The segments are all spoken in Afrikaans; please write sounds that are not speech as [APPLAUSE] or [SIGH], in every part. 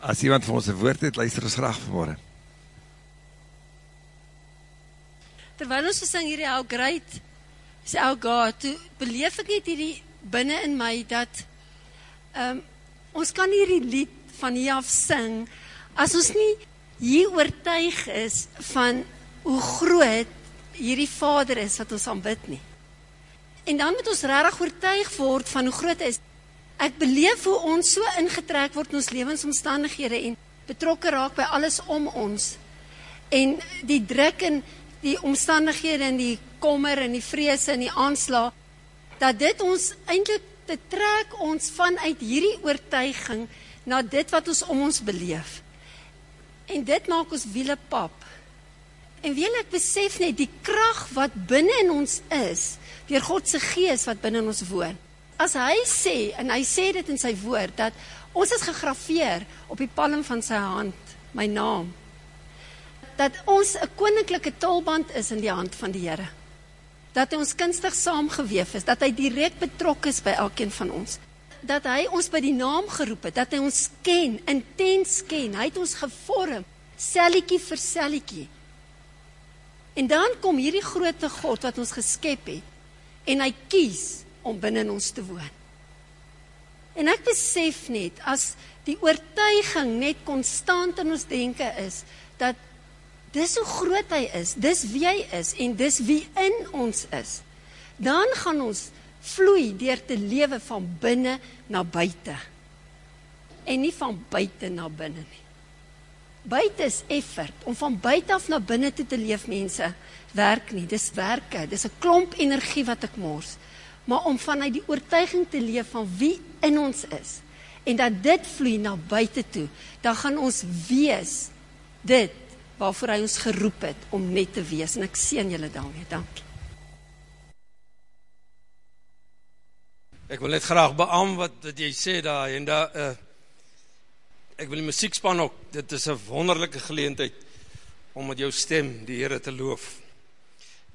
As iemand van ons een woord het, luister ons graag vanmorgen. Terwyl ons gesing hierdie How Great is Our God, toe beleef ek net hierdie binne in my dat um, ons kan hierdie lied van hier af sing as ons nie hier oortuig is van hoe groot hierdie Vader is wat ons aanbid nie. En dan moet ons regtig oortuig word van hoe groot hy is. Ek beleef hoe ons so ingetrek word in ons lewensomstandighede en betrokke raak by alles om ons. En die druk en die omstandighede en die kommer en die vrese en die aanslag dat dit ons eintlik te trek ons vanuit hierdie oortuiging na dit wat ons om ons beleef. En dit maak ons wiele pap. En wil ek besef net die krag wat binne in ons is deur God se gees wat binne in ons woon. As hy sê en hy sê dit in sy woord dat ons is gegraveer op die palm van sy hand, my naam dat ons 'n koninklike tulband is in die hand van die Here. Dat hy ons kunstig saamgeweef is, dat hy direk betrokke is by elkeen van ons. Dat hy ons by die naam geroep het, dat hy ons ken, intens ken. Hy het ons gevorm, selletjie vir selletjie. En dan kom hierdie grootte God wat ons geskep het en hy kies om binne in ons te woon. En ek besef net as die oortuiging net konstant in ons denke is dat dis hoe groot hy is, dis wie hy is en dis wie in ons is. Dan gaan ons vloei deur te lewe van binne na buite. En nie van buite na binne nie. Buite is effort om van buite af na binne toe te leef mense werk nie. Dis werke, dis 'n klomp energie wat ek mors. Maar om vanuit die oortuiging te leef van wie in ons is en dat dit vloei na buite toe, dan gaan ons wees dit waarvoor hy ons geroep het om net te wees en ek seën julle daarmee. Dankie. Ek wil net graag beam wat wat jy sê daar en daar uh ek wil die musiekspan ook. Dit is 'n wonderlike geleentheid om met jou stem die Here te loof.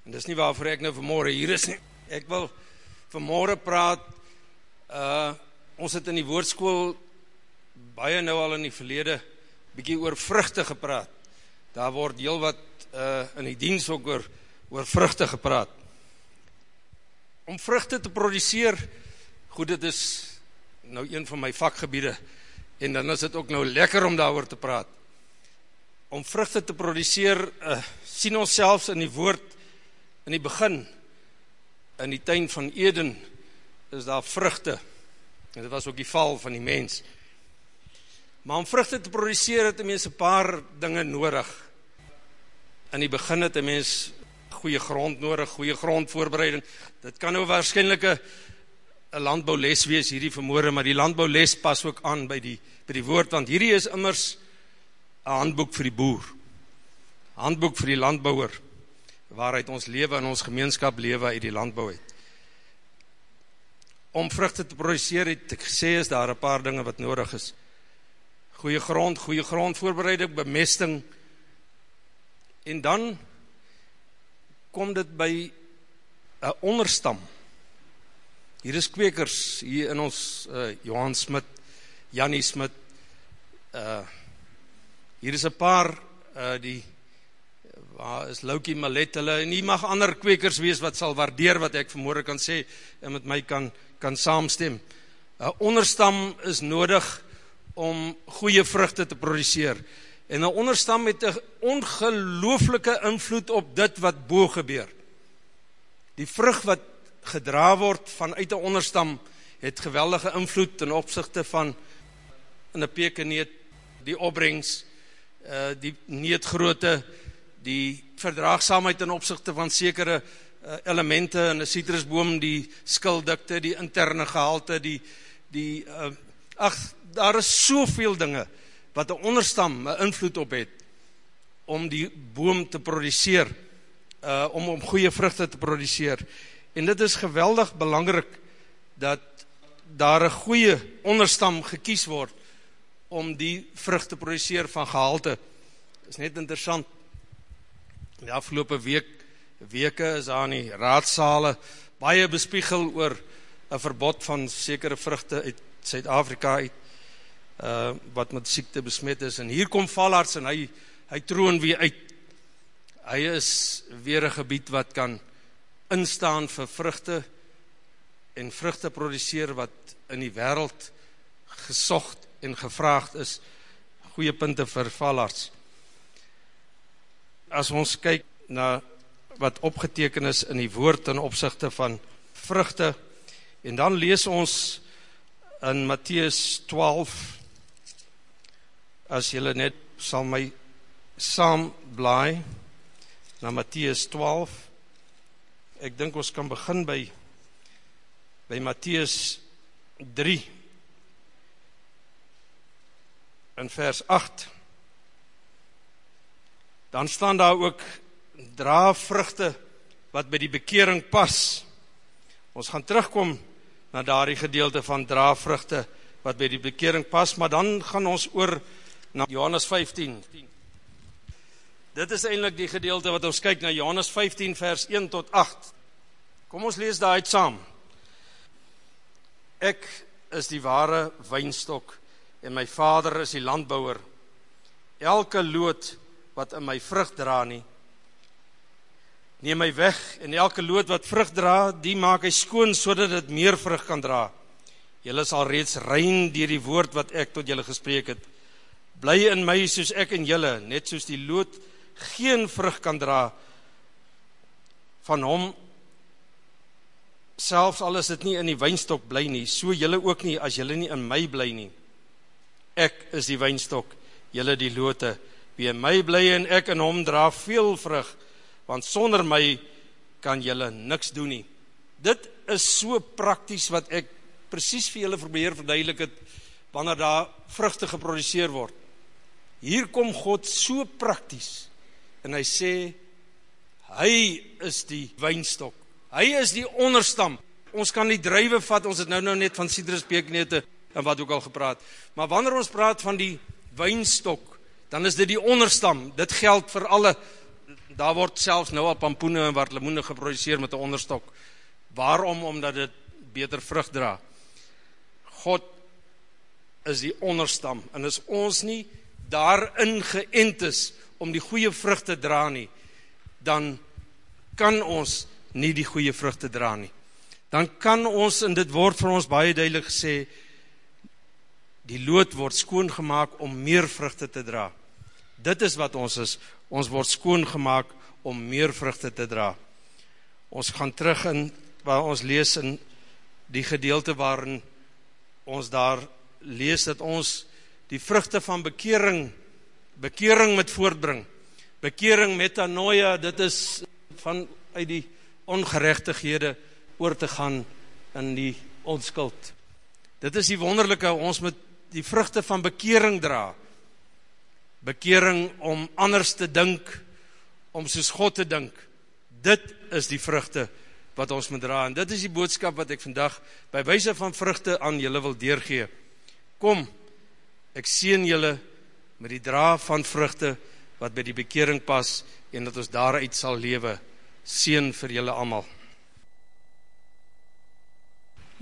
En dis nie waarvoor ek nou vanmôre hier is nie. Ek wil vanmôre praat uh ons het in die woordskool baie nou al in die verlede bietjie oor vrugte gepraat. Daar word heelwat uh in die diens ook oor oor vrugte gepraat. Om vrugte te produseer, goed dit is nou een van my vakgebiede en dan is dit ook nou lekker om daaroor te praat. Om vrugte te produseer, uh sien ons selfs in die woord in die begin in die tuin van Eden is daar vrugte. En dit was ook die val van die mens. Maar om vrugte te produseer het 'n mens 'n paar dinge nodig in die begin het 'n mens goeie grond nodig, goeie grondvoorbereiding. Dit kan nou waarskynlik 'n 'n landboules wees hierdie vermoere, maar die landboules pas ook aan by die by die woord want hierdie is immers 'n handboek vir die boer. Handboek vir die landbouer waaruit ons lewe in ons gemeenskap lewe uit die landbou uit. Om vrugte te produseer het ek gesê is daar 'n paar dinge wat nodig is. Goeie grond, goeie grondvoorbereiding, bemesting, En dan kom dit by 'n onderstam. Hier is kwekers hier in ons uh, Johan Smit, Jannie Smit. Uh hier is 'n paar uh die waar is Loukie Malet hulle en nie mag ander kwekers wees wat sal waardeer wat ek vanmôre kan sê en met my kan kan saamstem. 'n Onderstam is nodig om goeie vrugte te produseer. En 'n onderstam het 'n ongelooflike invloed op dit wat bo gebeur. Die vrug wat gedra word vanuit 'n onderstam het geweldige invloed ten opsigte van in 'n pekeneet die opbrengs uh die neetgrootte die verdraagsaamheid ten opsigte van sekere uh, elemente in 'n sitrusboom die skildikte die interne gehalte die die uh, ag daar is soveel dinge wat 'n onderstam 'n invloed op het om die boom te produseer uh om om goeie vrugte te produseer. En dit is geweldig belangrik dat daar 'n goeie onderstam gekies word om die vrug te produseer van gehalte. Is net interessant. Die afgelope week weke is daar in die raadsale baie bespiegel oor 'n verbod van sekere vrugte uit Suid-Afrika uit uh wat met siekte besmet is en hier kom valarts en hy hy troon weer uit. Hy is weer 'n gebied wat kan instaan vir vrugte en vrugte produseer wat in die wêreld gesocht en gevraagd is. Goeie punte vir valarts. As ons kyk na wat opgeteken is in die woord in opsigte van vrugte en dan lees ons in Matteus 12 as julle net sal my saam blaai na Matteus 12 ek dink ons kan begin by by Matteus 3 in vers 8 dan staan daar ook dra vrugte wat by die bekering pas. Ons gaan terugkom na daardie gedeelte van dra vrugte wat by die bekering pas maar dan gaan ons oor na Johannes 15 dit is eintlik die gedeelte wat ons kyk na Johannes 15 vers 1 tot 8 kom ons lees daai uit saam. Ek is die ware wynstok en my vader is die landbouer. Elke loot wat in my vrug dra nie, neem my weg en elke loot wat vrug dra, die maak hy skoon sodat dit meer vrug kan dra. Julle is al reeds rein deur die woord wat ek tot julle gespreek het. Bly in my soos ek in julle, net soos die loot geen vrug kan dra van hom selfs al is dit nie in die wynstok bly nie, so julle ook nie as julle nie in my bly nie. Ek is die wynstok, julle die lote. Wie in my bly en ek in hom dra veel vrug, want sonder my kan julle niks doen nie. Dit is so prakties wat ek presies vir julle probeer verduidelik het wanneer daar vrugte geproduseer word. Hier kom God so prakties en hy sê hy is die wynstok. Hy is die onderstam. Ons kan die druiwe vat. Ons het nou nou net van sitrusbeekneute en wat ook al gepraat. Maar wanneer ons praat van die wynstok, dan is dit die onderstam. Dit geld vir alle daar word selfs nou al pampoene en wat lemoene geproduseer met 'n onderstok. Waarom? Omdat dit beter vrug dra. God is die onderstam en as ons nie daarin geënt is om die goeie vrugte dra nie, dan kan ons nie die goeie vrugte dra nie. Dan kan ons en dit word vir ons baie duidelik gesê die lood word skoon gemaak om meer vrugte te dra. Dit is wat ons is. Ons word skoon gemaak om meer vrugte te dra. Ons gaan terug in waar ons lees in die gedeelte waarin ons daar lees dat ons die vrugte van bekering bekering met voortbring. Bekering metanoia, dit is van uit die ongeregtighede oor te gaan in die onskuld. Dit is die wonderlike ons moet die vrugte van bekering dra. Bekering om anders te dink, om soos God te dink. Dit is die vrugte wat ons moet dra en dit is die boodskap wat ek vandag by wyse van vrugte aan julle wil deurgee. Kom, ek seën julle met die dra van vrugte wat by die bekering pas en dat ons daaruit sal lewe. Seën vir julle almal.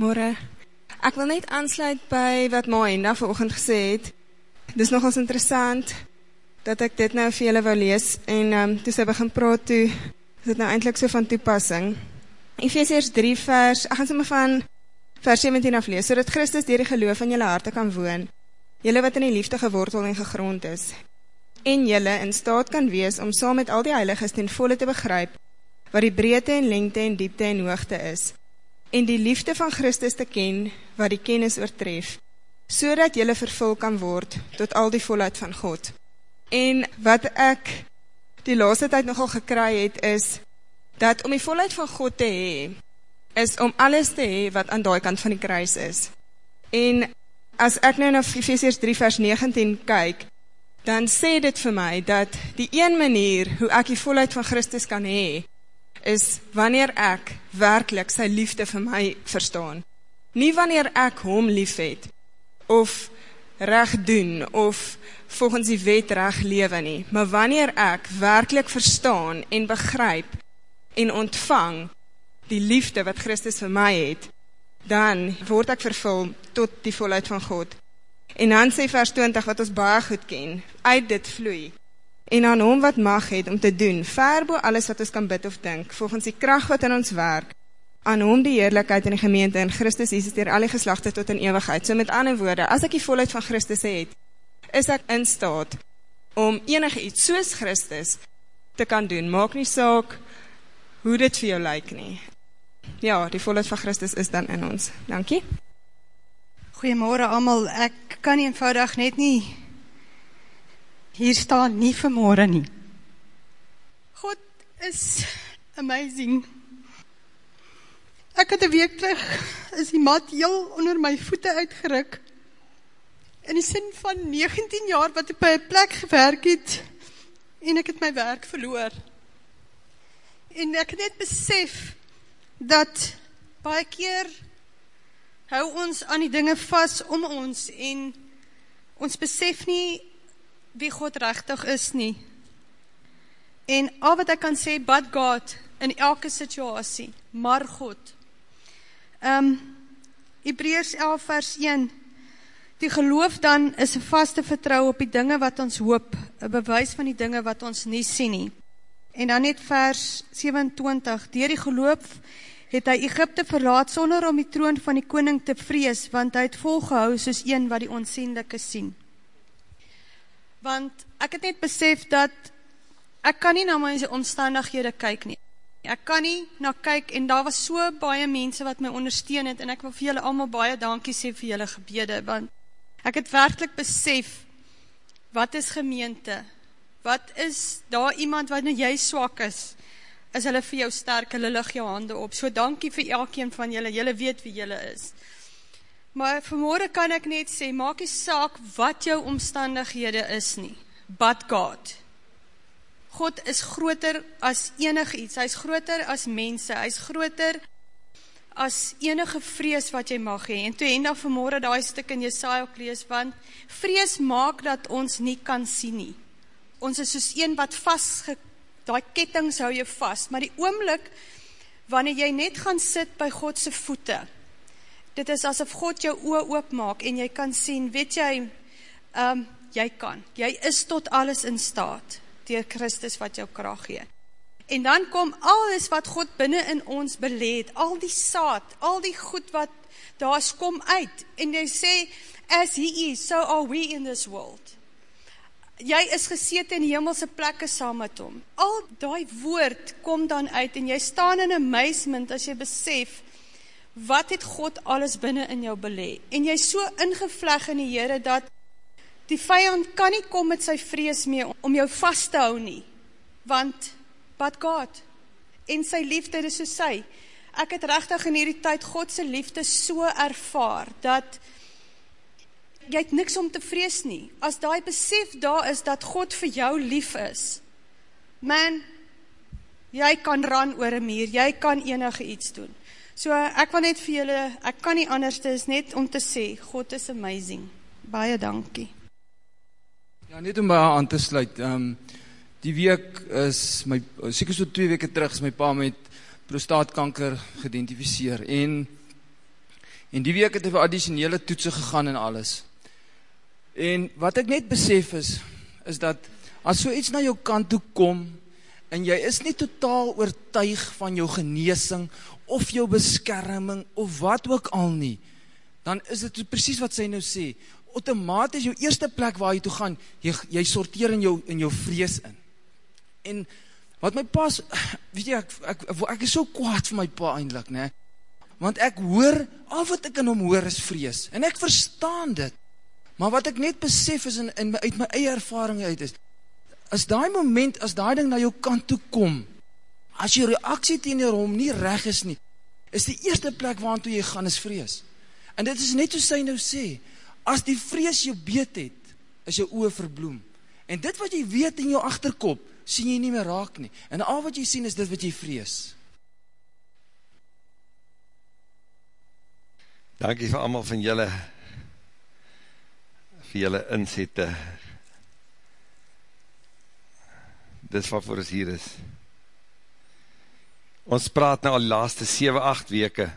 Môre Ek wil net aansluit by wat Maenda vanoggend gesê het. Dis nogals interessant dat ek dit nou vir julle wou lees en ehm um, toe sy begin praat toe is dit nou eintlik so van toepassing. Efesiërs 3 vers, ek gaan sommer van vers 17 af lees sodat Christus deur die geloof in julle harte kan woon. Julle wat in die liefde gewortel en gegrond is en julle in staat kan wees om saam met al die heiliges ten volle te begryp wat die breedte en lengte en diepte en hoogte is en die liefde van Christus te ken wat die kennis oortref, so dat jylle vervul kan word tot al die volheid van God. En wat ek die laaste tyd nogal gekry het is, dat om die volheid van God te hee, is om alles te hee wat aan die kant van die kruis is. En as ek nou na Ephesians 3 vers 19 kyk, dan sê dit vir my dat die een manier hoe ek die volheid van Christus kan hee, is wanneer ek werklik sy liefde vir my verstaan. Nie wanneer ek hom lief het, of reg doen, of volgens die wet reg lewe nie, maar wanneer ek werklik verstaan en begryp en ontvang die liefde wat Christus vir my het, dan word ek vervul tot die volheid van God. En dan sê vers 20 wat ons baie goed ken, uit dit vloei. En aan hom wat mag het om te doen, verbo alles wat ons kan bid of dink, volgens die kracht wat in ons werk, aan hom die heerlijkheid in die gemeente in Christus Jesus dier al die geslachte tot in eeuwigheid. So met ander woorde, as ek die volheid van Christus het, is ek in staat om enige iets soos Christus te kan doen. Maak nie saak hoe dit vir jou lyk nie. Ja, die volheid van Christus is dan in ons. Dankie. Goeiemorgen allemaal, ek kan eenvoudig net nie hier staan, nie vanmorgen nie. God is amazing. Ek het een week terug, is die mat heel onder my voete uitgeruk, in die sin van 19 jaar wat ek by een plek gewerk het, en ek het my werk verloor. En ek het net besef, dat baie keer hou ons aan die dinge vast om ons en ons besef nie wie God rechtig is nie. En al wat ek kan sê, but God, in elke situasie, maar God. Um, Hebreërs 11 vers 1, die geloof dan is een vaste vertrouw op die dinge wat ons hoop, een bewys van die dinge wat ons nie sien nie. En dan net vers 27, dier die geloof het hy Egypte verlaat sonder om die troon van die koning te vrees, want hy het volgehou soos een wat die onsienlijke sien. Want ek het net besef dat ek kan nie na my omstandighede kyk nie. Ek kan nie na kyk en daar was so baie mense wat my ondersteun het en ek wil vir julle allemaal baie dankie sê vir julle gebede, want ek het werkelijk besef wat is gemeente, wat is daar iemand wat nou jy swak is, is hulle vir jou sterk, hulle lig jou hande op. So dankie vir elkeen van julle, julle weet wie julle is. Maar vanmorgen kan ek net sê, maak die saak wat jou omstandighede is nie. But God. God is groter as enig iets. Hy is groter as mense. Hy is groter as enige vrees wat jy mag hee. En toe en dan vanmorgen die stuk in Jesaja ook lees, want vrees maak dat ons nie kan sien nie. Ons is soos een wat vastgekend die kettings hou jy vast, maar die oomlik, wanneer jy net gaan sit by Godse voete, dit is asof God jou oor oopmaak, en jy kan sien, weet jy, um, jy kan, jy is tot alles in staat, dier Christus wat jou kracht gee. En dan kom alles wat God binnen in ons beleed, al die saad, al die goed wat daar is, kom uit, en jy sê, as he is, so are we in this world jy is geseet in hemelse plekke saam met hom. Al die woord kom dan uit en jy staan in amazement as jy besef, wat het God alles binnen in jou belee. En jy so ingevleg in die Heere dat die vijand kan nie kom met sy vrees mee om jou vast te hou nie. Want, but God, en sy liefde is so sy. Ek het rechtig in hierdie tyd Godse liefde so ervaar, dat jy het niks om te vrees nie. As daai besef daar is dat God vir jou lief is, man, jy kan ran oor een muur, jy kan enige iets doen. So ek wil net vir julle, ek kan nie anders, is net om te sê, God is amazing. Baie dankie. Ja, net om by haar aan te sluit, um, die week is, my, seker so twee weke terug, is my pa met prostaatkanker gedentificeer, en, en die week het hy vir additionele toetsen gegaan en alles, En wat ek net besef is, is dat as so iets na jou kant toe kom, en jy is nie totaal oortuig van jou geneesing, of jou beskerming, of wat ook al nie, dan is dit precies wat sy nou sê, automatisch jou eerste plek waar jy toe gaan, jy, jy sorteer in jou, in jou vrees in. En wat my pa, weet jy, ek, ek, ek is so kwaad vir my pa eindelijk, ne? want ek hoor, al wat ek in hom hoor is vrees, en ek verstaan dit, Maar wat ek net besef is, in, in, uit my eie ervaring uit is, as die moment, as die ding na jou kant toe kom, as jou reaksie teenoor hom nie reg is nie, is die eerste plek waar toe jy gaan is vrees. En dit is net hoe sy nou sê, as die vrees jou beet het, is jou oor verbloem. En dit wat jy weet in jou achterkop, sien jy nie meer raak nie. En al wat jy sien is dit wat jy vrees. Dankie vir allemaal van julle vir julle inzette. Dis wat voor ons hier is. Ons praat nou al die laaste 7, 8 weke,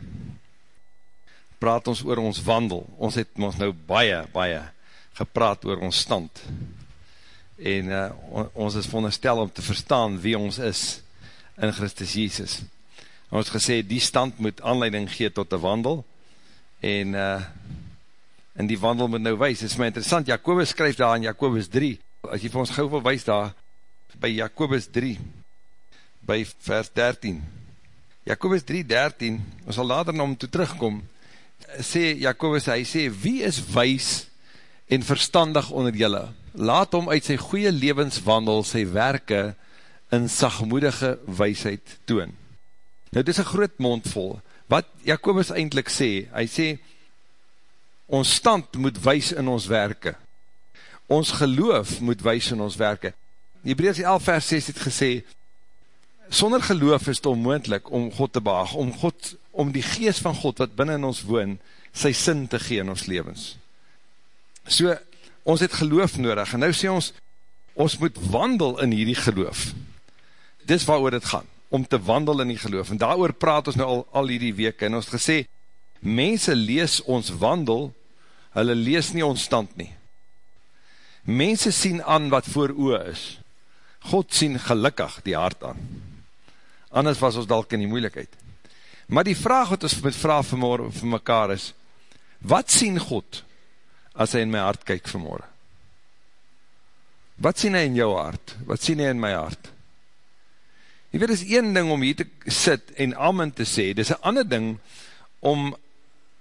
praat ons oor ons wandel. Ons het ons nou baie, baie gepraat oor ons stand. En uh, on, ons is veronderstel om te verstaan wie ons is in Christus Jesus. Ons gesê, die stand moet aanleiding gee tot die wandel, en uh, in die wandel moet nou wees. Het is my interessant, Jacobus skryf daar in Jacobus 3, as jy vir ons gauw wil wees daar, by Jacobus 3, by vers 13. Jacobus 3, 13, ons sal later na om toe terugkom, sê Jacobus, hy sê, wie is wees en verstandig onder julle? Laat hom uit sy goeie levenswandel sy werke in sagmoedige weisheid toon. Nou, dit is een groot mond vol. Wat Jacobus eindelijk sê, hy sê, ons stand moet wees in ons werke. Ons geloof moet wees in ons werke. Hebreus 11 vers 6 het gesê, sonder geloof is het onmoendlik om God te behaag, om, God, om die geest van God wat binnen in ons woon, sy sin te gee in ons levens. So, ons het geloof nodig, en nou sê ons, ons moet wandel in hierdie geloof. Dis waar het gaan, om te wandel in die geloof, en daar praat ons nou al, al hierdie weke, en ons gesê, mense lees ons wandel, hulle lees nie ons stand nie. Mense sien aan wat voor oe is, God sien gelukkig die hart aan. Anders was ons dalk in die moeilikheid. Maar die vraag wat ons moet vraag vanmorgen vir mekaar is, wat sien God as hy in my hart kyk vanmorgen? Wat sien hy in jou hart? Wat sien hy in my hart? Jy weet, is een ding om hier te sit en amen te sê, dit is een ander ding om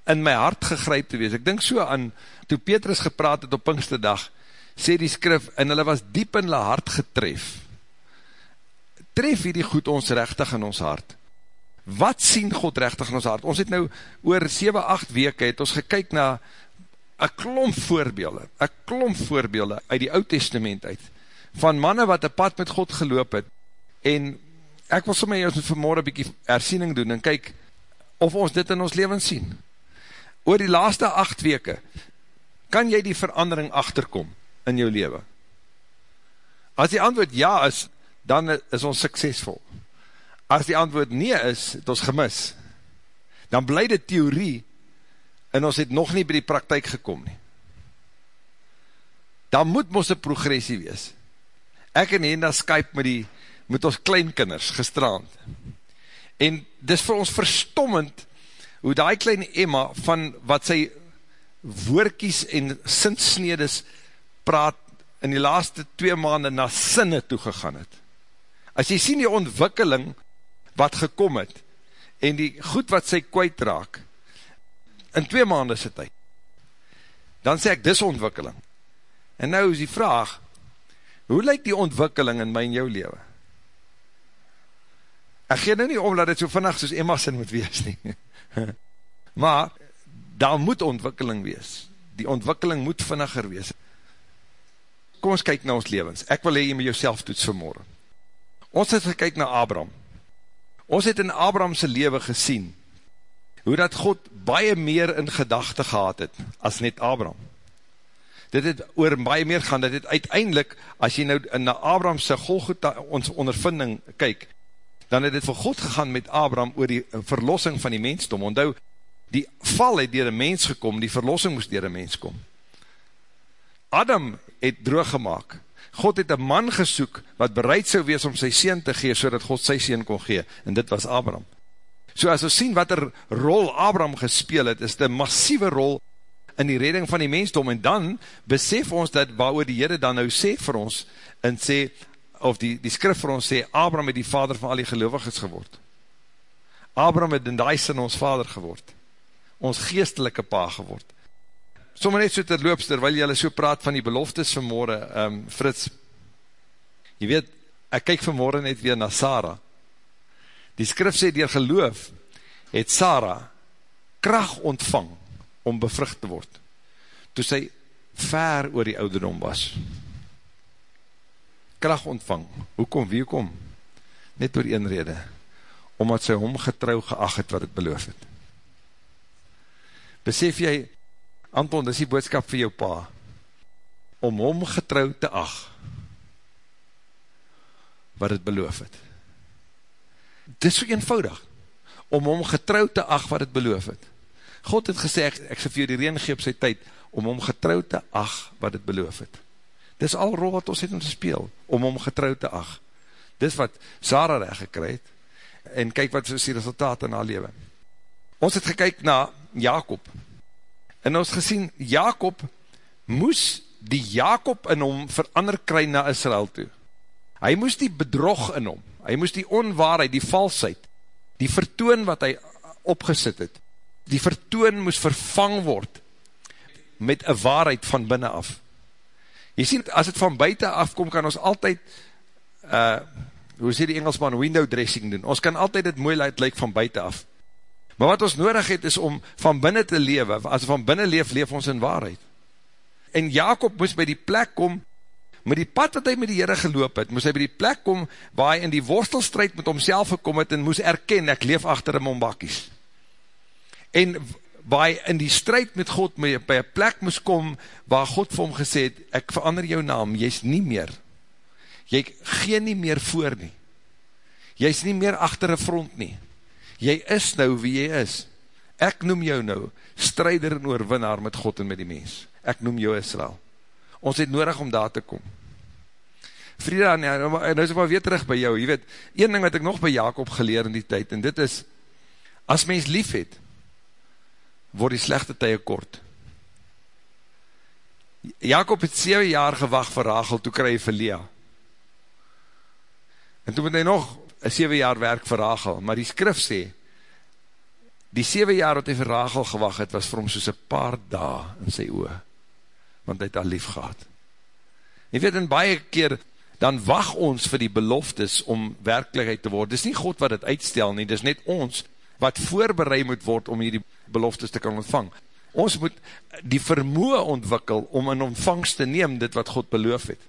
in my hart gegryp te wees. Ek dink so aan, toe Petrus gepraat het op Pinksterdag, sê die skrif, en hulle was diep in hulle hart getref. Tref hierdie goed ons rechtig in ons hart. Wat sien God rechtig in ons hart? Ons het nou oor 7, 8 weke het ons gekyk na een klomp voorbeelde, een klomp voorbeelde uit die oud testament uit, van manne wat een pad met God geloop het, en ek wil sommer ons vanmorgen een bykie hersiening doen, en kyk of ons dit in ons leven sien. Oor die laaste 8 weke, kan jy die verandering achterkom? in jou leven? As die antwoord ja is, dan is ons suksesvol. As die antwoord nee is, het ons gemis. Dan bly dit theorie, en ons het nog nie by die praktijk gekom nie. Dan moet ons een progressie wees. Ek en Henda Skype met, die, met ons kleinkinders gestraand. En dis vir ons verstommend, hoe die klein Emma, van wat sy woorkies en sinsnedes praat in die laaste twee maanden na sinne toegegaan het. As jy sien die ontwikkeling wat gekom het, en die goed wat sy kwijtraak, in twee maanden sy tyd, dan sê ek, dis ontwikkeling. En nou is die vraag, hoe lyk die ontwikkeling in my en jou leven? Ek gee nou nie om, dat het so vannacht soos Emma sin moet wees nie. [LAUGHS] maar, daar moet ontwikkeling wees. Die ontwikkeling moet vinniger wees kom ons kyk na ons levens. Ek wil hee jy met jouself toets vanmorgen. Ons het gekyk na Abraham. Ons het in Abrahamse leven gesien, hoe dat God baie meer in gedachte gehad het, as net Abraham. Dit het oor baie meer gaan, dit het uiteindelik, as jy nou na Abrahamse Golgotha ons ondervinding kyk, dan het het vir God gegaan met Abraham oor die verlossing van die mensdom. Ondou, die val het dier een mens gekom, die verlossing moest dier een mens kom. Adam het droog gemaakt. God het een man gesoek, wat bereid zou wees om sy sien te gee, so God sy sien kon gee, en dit was Abraham. So as ons sien wat er rol Abraham gespeel het, is die massieve rol in die redding van die mensdom, en dan besef ons dat waar die Heere dan nou sê vir ons, en sê, of die, die skrif vir ons sê, Abraham het die vader van al die geloviges geword. Abraham het in die sin ons vader geword, ons geestelike pa geword sommer net so terloops, terwyl jylle so praat van die beloftes vanmorgen, um, Frits, jy weet, ek kyk vanmorgen net weer na Sarah, die skrif sê, dier geloof, het Sarah kracht ontvang, om bevrucht te word, toe sy ver oor die ouderdom was, kracht ontvang, hoekom, wie kom, net oor een rede, omdat sy hom getrouw geacht het, wat het beloof het, besef jy, Anton, dis die boodskap vir jou pa, om hom getrouw te ag, wat het beloof het. Dis so eenvoudig, om hom getrouw te ag wat het beloof het. God het gesê, ek, ek sal vir jou die reen gee op sy tyd, om om getrouw te ag wat het beloof het. Dis al rol wat ons het om te speel, om om getrouw te ag. Dis wat Sarah recht gekry het, en kyk wat is die resultaat in haar leven. Ons het gekyk na Jacob, en ons gesien, Jacob moes die Jacob in hom verander kry na Israel toe. Hy moes die bedrog in hom, hy moes die onwaarheid, die valsheid, die vertoon wat hy opgesit het, die vertoon moes vervang word met een waarheid van binnen af. Jy sien, as het van buiten afkom, kan ons altyd, uh, hoe sê die Engelsman, window dressing doen. Ons kan altyd het mooi laat lyk van buiten af. Maar wat ons nodig het, is om van binnen te lewe. As van binnen leef, leef ons in waarheid. En Jacob moes by die plek kom, met die pad wat hy met die Heere geloop het, moes hy by die plek kom, waar hy in die worstelstrijd met homself gekom het, en moes erken, ek leef achter hem om bakkies. En waar hy in die strijd met God, by een plek moes kom, waar God vir hom gesê het, ek verander jou naam, jy is nie meer, jy gee nie meer voor nie, jy is nie meer achter een front nie, jy is nou wie jy is, ek noem jou nou, strijder en oorwinnaar met God en met die mens, ek noem jou Israel, ons het nodig om daar te kom. Frieda, ja, nou is ek maar weer terug by jou, jy weet, een ding wat ek nog by Jacob geleer in die tyd, en dit is, as mens lief het, word die slechte tye kort. Jacob het 7 jaar gewacht vir Rachel, toe kry hy vir Lea. En toe moet hy nog 7 jaar werk vir Rachel, maar die skrif sê, die 7 jaar wat hy vir Rachel gewacht het, was vir hom soos een paar dae in sy oor want hy het al lief gehad. Jy weet, in baie keer, dan wacht ons vir die beloftes om werkelijkheid te word. Dit is nie God wat het uitstel nie, dit is net ons wat voorbereid moet word om hier die beloftes te kan ontvang. Ons moet die vermoe ontwikkel om in ontvangst te neem dit wat God beloof het.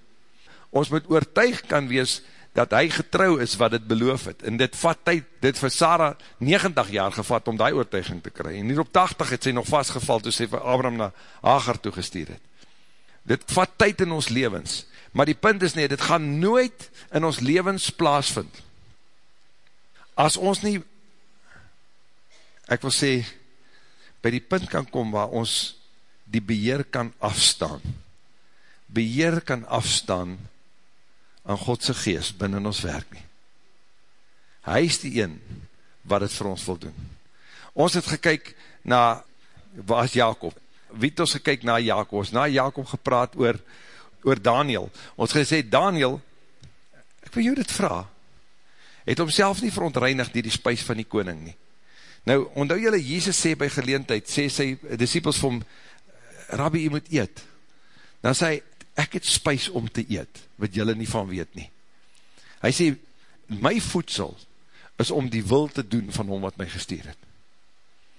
Ons moet oortuig kan wees dat hy getrouw is wat het beloof het. En dit vat tyd, dit vir Sarah 90 jaar gevat om die oortuiging te kry. En hier op 80 het sy nog vastgeval toe sy vir Abraham na Hagar toegesteer het dit vat tyd in ons levens, maar die punt is nie, dit gaan nooit in ons levens plaasvind, as ons nie, ek wil sê, by die punt kan kom waar ons die beheer kan afstaan, beheer kan afstaan aan Godse geest binnen ons werk nie. Hy is die een wat het vir ons wil doen. Ons het gekyk na, waar is Jacob? wie het ons gekyk na Jacob, ons na Jacob gepraat oor, oor Daniel, ons gesê, Daniel, ek wil jou dit vraag, het homself nie verontreinig die die spuis van die koning nie. Nou, ondou jylle, Jezus sê by geleentheid, sê sy disciples vir hom, Rabbi, jy moet eet. Dan sê hy, ek het spuis om te eet, wat jylle nie van weet nie. Hy sê, my voedsel is om die wil te doen van hom wat my gestuur het.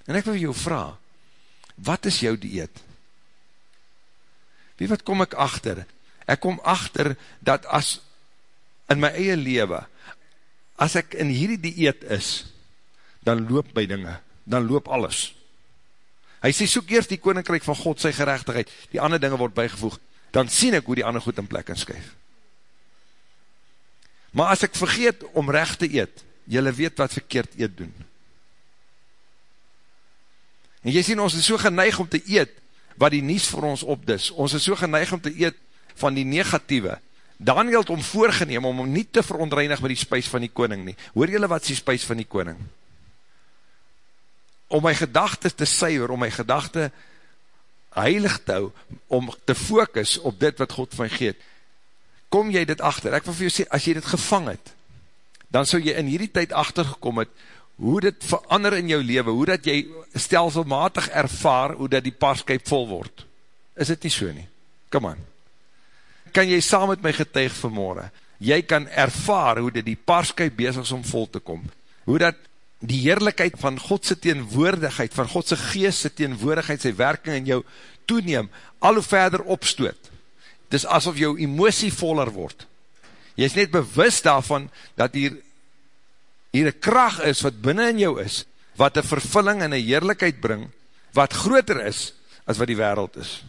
En ek wil jou vraag, wat is jou dieet? Wie wat kom ek achter? Ek kom achter dat as in my eie lewe, as ek in hierdie dieet is, dan loop my dinge, dan loop alles. Hy sê, soek eerst die koninkryk van God, sy gerechtigheid, die ander dinge word bijgevoeg, dan sien ek hoe die ander goed in plek inskuif. Maar as ek vergeet om recht te eet, jylle weet wat verkeerd eet doen, En jy sien, ons is so geneig om te eet, wat die nies vir ons opdis. Ons is so geneig om te eet van die negatieve. Daniel het om voorgeneem, om om nie te verontreinig met die spuis van die koning nie. Hoor jylle wat is die spuis van die koning? Om my gedachte te suiwer, om my gedachte heilig te hou, om te focus op dit wat God van geet. Kom jy dit achter? Ek wil vir jou sê, as jy dit gevang het, dan sou jy in hierdie tyd achtergekom het, hoe dit verander in jou leven, hoe dat jy stelselmatig ervaar, hoe dat die paarskuip vol word. Is dit nie so nie? Come on. Kan jy saam met my getuig vanmorgen? Jy kan ervaar hoe dat die paarskuip bezig is om vol te kom. Hoe dat die heerlijkheid van Godse teenwoordigheid, van Godse geestse teenwoordigheid, sy werking in jou toeneem, al hoe verder opstoot. Het is asof jou emosie voller word. Jy is net bewus daarvan, dat hier hier een kracht is wat binnen in jou is, wat een vervulling en een heerlijkheid bring, wat groter is as wat die wereld is.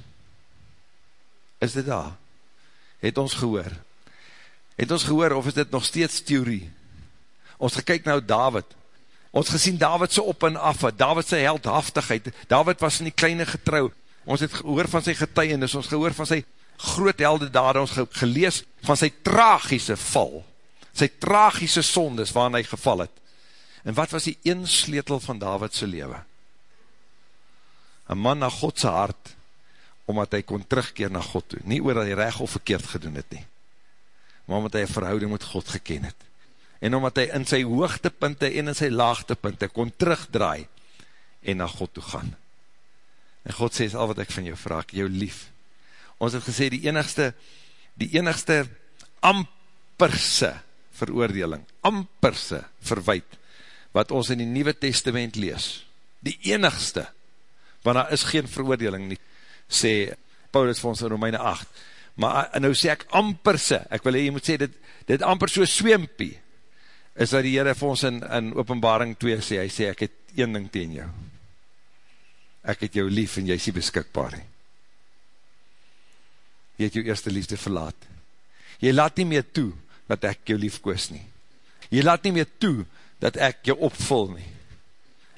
Is dit daar? Het ons gehoor? Het ons gehoor of is dit nog steeds theorie? Ons gekyk nou David, ons gesien David so op en af, David sy heldhaftigheid, David was in die kleine getrouw, ons het gehoor van sy getuienis, ons gehoor van sy groot heldedade, ons gelees van sy tragiese val, sy tragiese sondes waarin hy geval het. En wat was die een sleutel van Davidse lewe? Een man na Godse hart, omdat hy kon terugkeer na God toe. Nie oor dat hy recht of verkeerd gedoen het nie, maar omdat hy een verhouding met God geken het. En omdat hy in sy hoogtepunte en in sy laagtepunte kon terugdraai en na God toe gaan. En God sê, is al wat ek van jou vraag, jou lief. Ons het gesê, die enigste, die enigste amperse veroordeling, amperse verwijt, wat ons in die Nieuwe Testament lees, die enigste, want daar is geen veroordeling nie, sê Paulus vir ons in Romeine 8, maar nou sê ek amperse, ek wil jy moet sê, dit, dit amper so sweempie, is dat die Heere vir ons in, in openbaring 2 sê, hy sê, ek het een ding teen jou, ek het jou lief en jy is nie beskikbaar. Jy het jou eerste liefde verlaat. Jy laat nie meer toe, dat ek jou lief koos nie. Jy laat nie meer toe, dat ek jou opvul nie.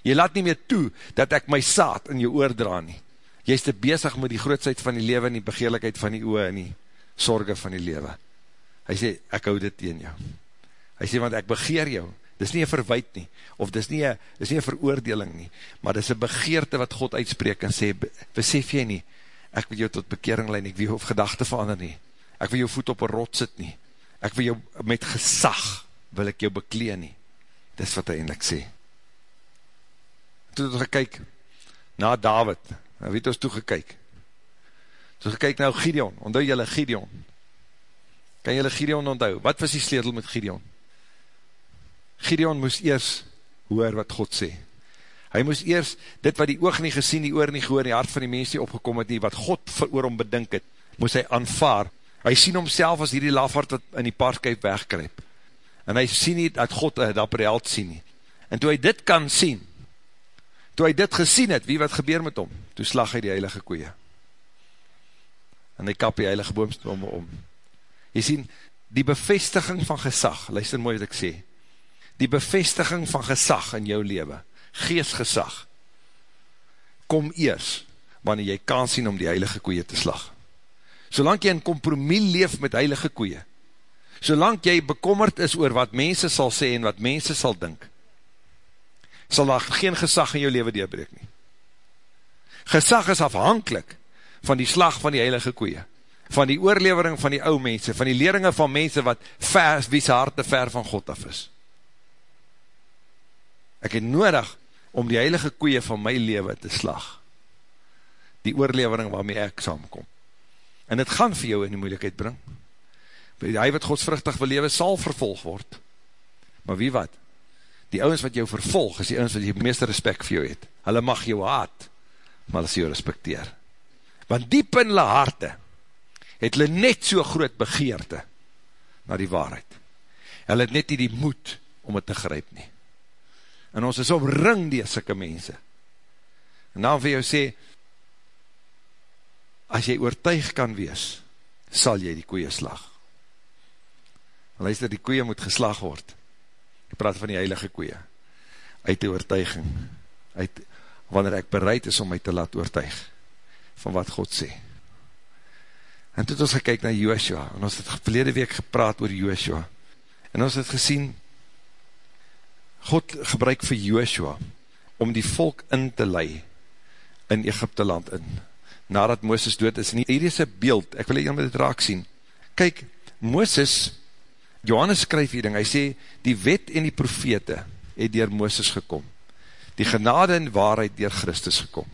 Jy laat nie meer toe, dat ek my saad in jou oordra nie. Jy is te bezig met die grootsheid van die lewe en die begeerlikheid van die oe en die sorge van die lewe. Hy sê, ek hou dit teen jou. Hy sê, want ek begeer jou. Dis nie een verwijt nie, of dis nie een, dis nie een veroordeling nie, maar dis een begeerte wat God uitspreek en sê, besef jy nie, ek wil jou tot bekering leid, ek wil jou gedachte verander nie, ek wil jou voet op een rot sit nie, ek wil jou met gesag, wil ek jou beklee nie, dis wat hy eindelijk sê. Toe het gekyk, na David, nou weet ons toe gekyk, toe gekyk nou Gideon, onthou jylle Gideon, kan jylle Gideon onthou, wat was die sleutel met Gideon? Gideon moes eers hoor wat God sê. Hy moes eers, dit wat die oog nie gesien, die oor nie gehoor, die hart van die mens nie opgekom het nie, wat God vir oor hom bedink het, moes hy aanvaar. Hy sien homself as hierdie lafhart wat in die paardskuip wegkryp. En hy sien nie dat God een dapper held sien nie. En toe hy dit kan sien, toe hy dit gesien het, wie wat gebeur met hom? Toe slag hy die heilige koeie. En hy kap die heilige boomstom om. Jy sien, die bevestiging van gesag, luister mooi wat ek sê, die bevestiging van gesag in jou leven, geestgesag, kom eers, wanneer jy kan sien om die heilige koeie te slag. Solang jy in kompromis leef met heilige koeie, solang jy bekommerd is oor wat mense sal sê en wat mense sal dink, sal daar geen gesag in jou leven deurbreek nie. Gesag is afhankelijk van die slag van die heilige koeie, van die oorlevering van die ou mense, van die leringe van mense wat ver, wie sy harte ver van God af is. Ek het nodig om die heilige koeie van my leven te slag. Die oorlevering waarmee ek saamkom. En het gaan vir jou in die moeilijkheid bring. Hy wat godsvruchtig wil leven sal vervolg word. Maar wie wat? Die ouwens wat jou vervolg is die ouwens wat die meeste respect vir jou het. Hulle mag jou haat, maar hulle sê jou respecteer. Want diep in hulle harte het hulle net so groot begeerte na die waarheid. Hulle het net nie die moed om het te grijp nie en ons is omring die sikke mense. En dan vir jou sê, as jy oortuig kan wees, sal jy die koeie slag. Luister, die koeie moet geslag word. Ek praat van die heilige koeie. Uit die oortuiging. Uit, wanneer ek bereid is om my te laat oortuig, van wat God sê. En toe het ons gekyk na Joshua, en ons het verlede week gepraat oor Joshua, en ons het gesien, God gebruik vir Joshua om die volk in te lei in Egypte land in, nadat Mooses dood is. En hier is een beeld, ek wil jy met dit raak sien. Kyk, Mooses, Johannes skryf hier ding, hy sê, die wet en die profete het dier Mooses gekom. Die genade en waarheid dier Christus gekom.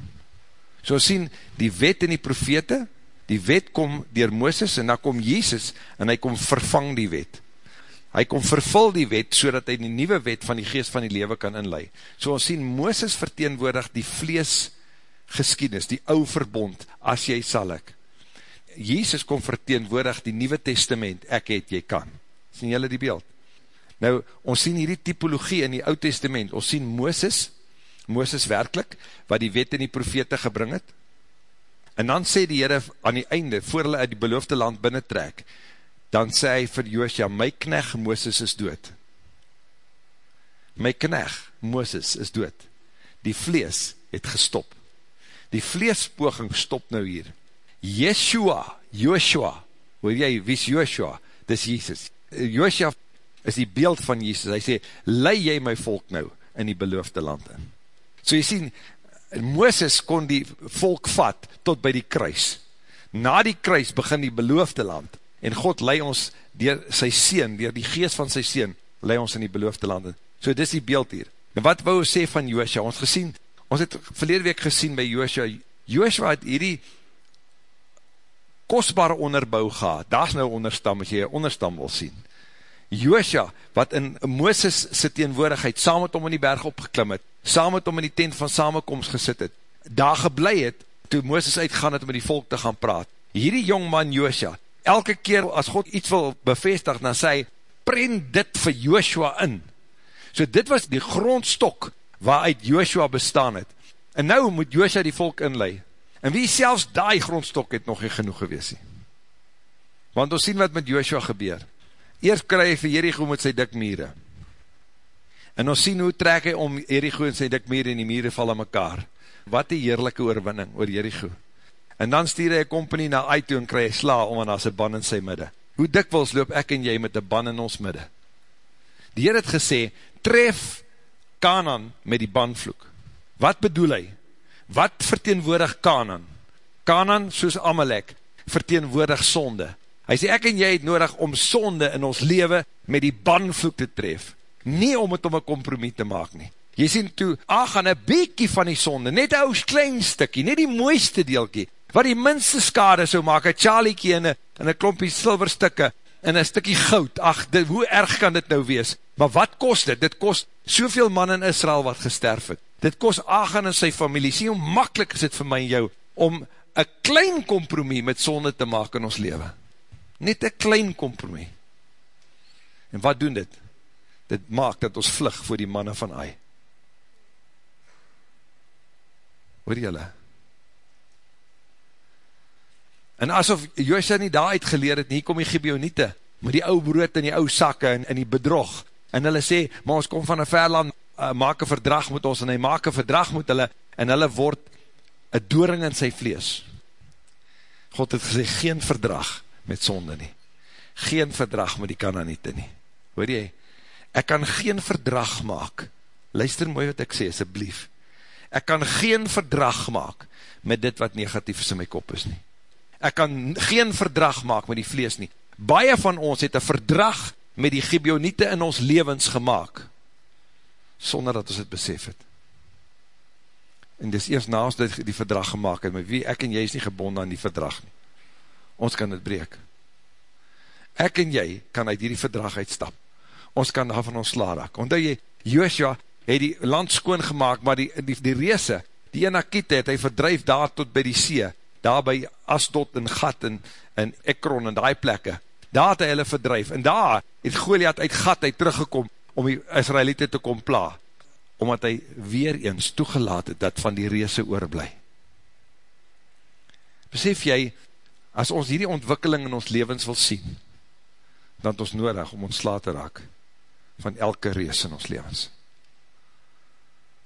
So sien, die wet en die profete, die wet kom dier Mooses en dan kom Jezus en hy kom vervang die wet hy kom vervul die wet, so dat hy die nieuwe wet van die geest van die lewe kan inlei. So ons sien, Mooses verteenwoordig die vlees geskiednis, die ou verbond, as jy sal ek. Jezus kom verteenwoordig die nieuwe testament, ek het, jy kan. Sien jylle die beeld? Nou, ons sien hierdie typologie in die oud testament, ons sien Mooses, Mooses werkelijk, wat die wet en die profete gebring het, en dan sê die Heere aan die einde, voor hulle uit die beloofde land binnentrek, dan sê hy vir Joosja, my kneg Mooses is dood. My kneg Mooses is dood. Die vlees het gestop. Die vleespoging stop nou hier. Yeshua, Joshua, hoor jy, wie is Joshua? Dis Jesus. Joshua is die beeld van Jesus. Hy sê, lei jy my volk nou in die beloofde land in. So jy sien, Mooses kon die volk vat tot by die kruis. Na die kruis begin die beloofde land en God lei ons dier sy seen, dier die geest van sy seen, lei ons in die beloofde land in. So dis die beeld hier. En wat wou ons sê van Joosja? Ons gesien, ons het verlede week gesien by Joosja, Joosja het hierdie kostbare onderbouw gehad, daar is nou onderstam, as jy onderstam wil sien. Joosja, wat in Mooses sy teenwoordigheid, saam met hom in die berg opgeklim het, saam met hom in die tent van samenkomst gesit het, daar geblei het, toe Mooses uitgaan het om met die volk te gaan praat. Hierdie jongman Joosja, elke keer as God iets wil bevestig, dan sê, prent dit vir Joosja in, So dit was die grondstok waaruit Joshua bestaan het. En nou moet Joshua die volk inlei. En wie selfs die grondstok het nog nie genoeg gewees nie. Want ons sien wat met Joshua gebeur. Eerst kry hy vir Jericho met sy dik mire. En ons sien hoe trek hy om Jericho en sy dik mire en die mire val aan mekaar. Wat die heerlijke oorwinning oor Jericho. En dan stuur hy een company na uit toe en kry hy sla om en as een ban in sy midde. Hoe dikwils loop ek en jy met een ban in ons midde? Die Heer het gesê, tref Kanan met die bandvloek. Wat bedoel hy? Wat verteenwoordig Kanan? Kanan, soos Amalek, verteenwoordig sonde. Hy sê, ek en jy het nodig om sonde in ons leven met die bandvloek te tref. Nie om het om een kompromis te maak nie. Jy sien toe, ach, aan een beekie van die sonde, net een oud klein stikkie, net die mooiste deelkie, wat die minste skade so maak, een tjaliekie en een klompie silverstikke, en een stikkie goud, ach, dit, hoe erg kan dit nou wees? Maar wat kost dit? Dit kost soveel man in Israel wat gesterf het. Dit kost Agan en sy familie. Sien hoe makkelijk is dit vir my en jou, om een klein kompromie met sonde te maak in ons leven. Net een klein kompromie. En wat doen dit? Dit maak dat ons vlug voor die manne van Ai. Hoor jylle? En asof Joosja nie daar uitgeleer het, nie kom die Gibeoniete, met die ou brood in die ou sakke en, en die bedrog, en hulle sê, maar ons kom van een verland, uh, maak een verdrag met ons, en hy maak een verdrag met hulle, en hulle word een dooring in sy vlees. God het gesê, geen verdrag met sonde nie, geen verdrag met die kananiete nie, hoor jy, ek kan geen verdrag maak, luister mooi wat ek sê, asjeblief, ek kan geen verdrag maak, met dit wat negatief is in my kop is nie, ek kan geen verdrag maak met die vlees nie, baie van ons het een verdrag met die Gibeoniete in ons levens gemaakt, sonder dat ons het besef het. En dis eerst na ons dit die verdrag gemaakt het, maar wie, ek en jy is nie gebonden aan die verdrag nie. Ons kan het breek. Ek en jy kan uit die verdrag uitstap. Ons kan daar van ons sla raak. Omdat jy, Joosja, het die land skoon gemaakt, maar die, die, die reese, die ene kiet het, hy verdrijf daar tot by die see, daar by Asdod en Gat en, en Ekron en die plekke, daar het hy hulle verdrijf, en daar het Goliath uit gat uit teruggekom, om die Israelite te kom pla, omdat hy weer eens toegelaat het, dat van die reese oorblij. Besef jy, as ons hierdie ontwikkeling in ons levens wil sien, dan het ons nodig om ons sla te raak, van elke rees in ons levens.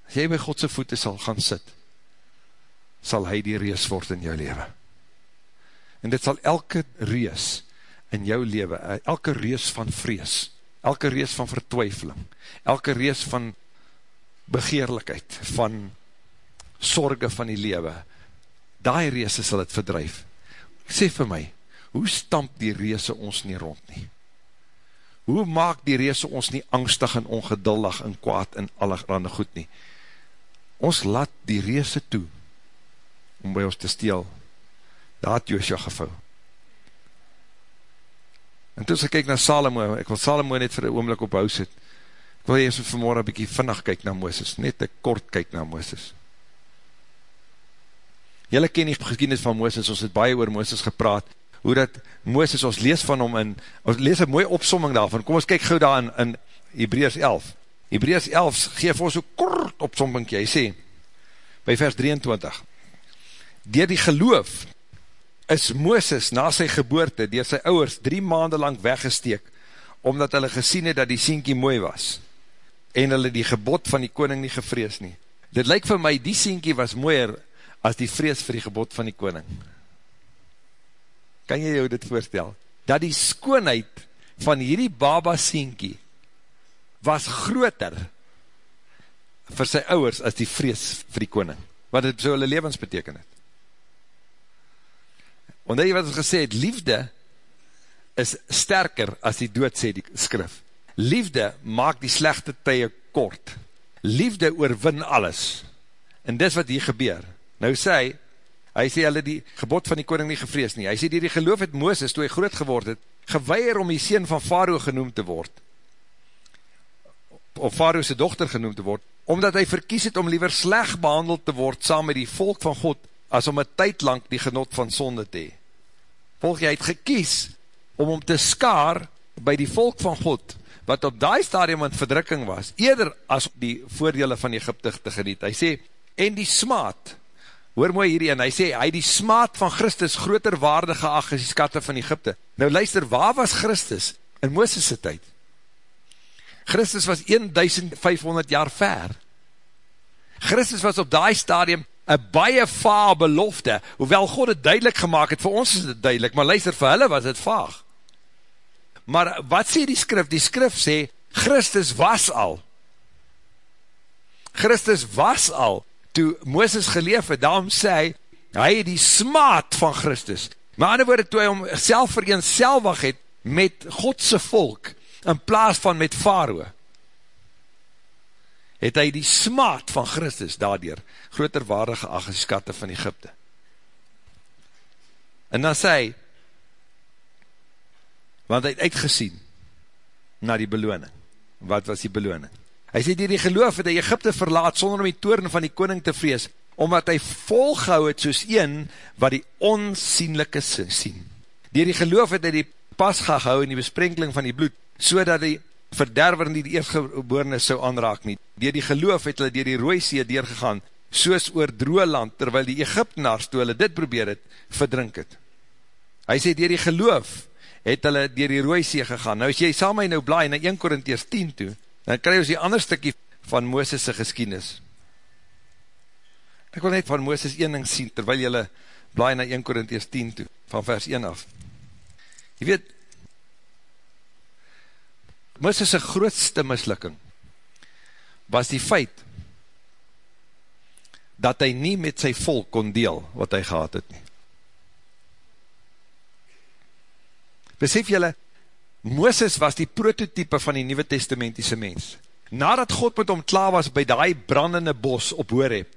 As jy by Godse voete sal gaan sit, sal hy die rees word in jou leven. En dit sal elke rees, in jou leven, eh, elke rees van vrees, elke rees van vertwijfeling, elke rees van begeerlikheid, van sorge van die leven, daai rees sal het verdrijf. Sê vir my, hoe stamp die rees ons nie rond nie? Hoe maak die rees ons nie angstig en ongeduldig en kwaad en allerhande goed nie? Ons laat die rees toe, om by ons te steel, daar het Joosja gevou. En toe as ek kyk na Salomo, ek wil Salomo net vir die oomlik op hou sit, ek wil eers vanmorgen een bykie vinnig kyk na Mooses, net een kort kyk na Mooses. Julle ken die geschiedenis van Mooses, ons het baie oor Mooses gepraat, hoe dat Mooses, ons lees van hom in, ons lees een mooie opsomming daarvan, kom ons kyk gauw daar in, in Hebreus 11. Hebreus 11 geef ons so kort opsomming, hy sê, by vers 23, Door die geloof is Mooses na sy geboorte dier sy ouwers drie maanden lang weggesteek, omdat hulle gesien het dat die sienkie mooi was, en hulle die gebod van die koning nie gevrees nie. Dit lyk vir my, die sienkie was mooier as die vrees vir die gebod van die koning. Kan jy jou dit voorstel? Dat die skoonheid van hierdie baba sienkie was groter vir sy ouwers as die vrees vir die koning, wat het so hulle levens beteken het. Want jy wat ons gesê het, liefde is sterker as die dood, sê die skrif. Liefde maak die slechte tye kort. Liefde oorwin alles. En dis wat hier gebeur. Nou sê hy, hy sê hulle die gebod van die koning nie gevrees nie. Hy sê die, die geloof het Mooses, toe hy groot geword het, geweier om die sien van Faroe genoemd te word. Of Faroe sy dochter genoemd te word. Omdat hy verkies het om liever sleg behandeld te word saam met die volk van God, as om een tyd lang die genot van sonde te hee. Volg jy het gekies om om te skaar by die volk van God, wat op die stadium in verdrukking was, eerder as die voordele van Egypte te geniet. Hy sê, en die smaad, hoor mooi hierdie, en hy sê, hy die smaad van Christus groter waarde geag as die skatte van Egypte. Nou luister, waar was Christus in Mooses' tyd? Christus was 1500 jaar ver. Christus was op die stadium een baie vaag belofte, hoewel God het duidelik gemaakt het, vir ons is het duidelik, maar luister, vir hulle was het vaag. Maar wat sê die skrif? Die skrif sê, Christus was al. Christus was al, toe Mooses geleef het, daarom sê hy, hy het die smaad van Christus. Maar ander woorde, toe hy om self vereenselwig het, met Godse volk, in plaas van met Faroe, het hy die smaad van Christus daardoor groter waarde geag as die skatte van Egypte. En dan sê hy, want hy het uitgesien na die beloning. Wat was die beloning? Hy sê, die die geloof het hy Egypte verlaat sonder om die toren van die koning te vrees, omdat hy volgehou het soos een wat die onsienlijke sien. Die die geloof het hy die pas gehou in die besprenkeling van die bloed, so dat die verderwer nie die eerstgeborene sou aanraak nie. Door die geloof het hulle door die rooisee deurgegaan, soos oor droe land, terwyl die Egyptenaars, toe hulle dit probeer het, verdrink het. Hy sê, door die geloof het hulle door die rooisee gegaan. Nou as jy saam my nou blaai na 1 Korinties 10 toe, dan krijg ons die ander stikkie van Mooses' geskienis. Ek wil net van Mooses 1 ding sien, terwyl jylle blaai na 1 Korinties 10 toe, van vers 1 af. Jy weet, Moses' grootste mislukking was die feit dat hy nie met sy volk kon deel wat hy gehad het nie. Besef jylle, Moses was die prototype van die Nieuwe Testamentiese mens. Nadat God met hom klaar was by die brandende bos op Horeb,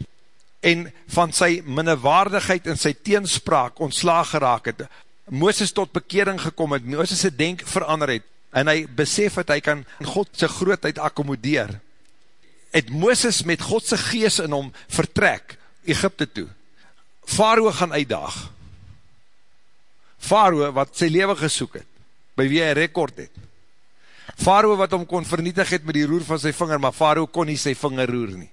en van sy minnewaardigheid en sy teenspraak ontslaag geraak het, Moses tot bekering gekom het, Moses' denk verander het, en hy besef het, hy kan Godse grootheid akkomodeer, het Mooses met Godse gees in hom vertrek, Egypte toe, Faroe gaan uitdaag, Faroe wat sy leven gesoek het, by wie hy rekord het, Faroe wat hom kon vernietig het met die roer van sy vinger, maar Faroe kon nie sy vinger roer nie.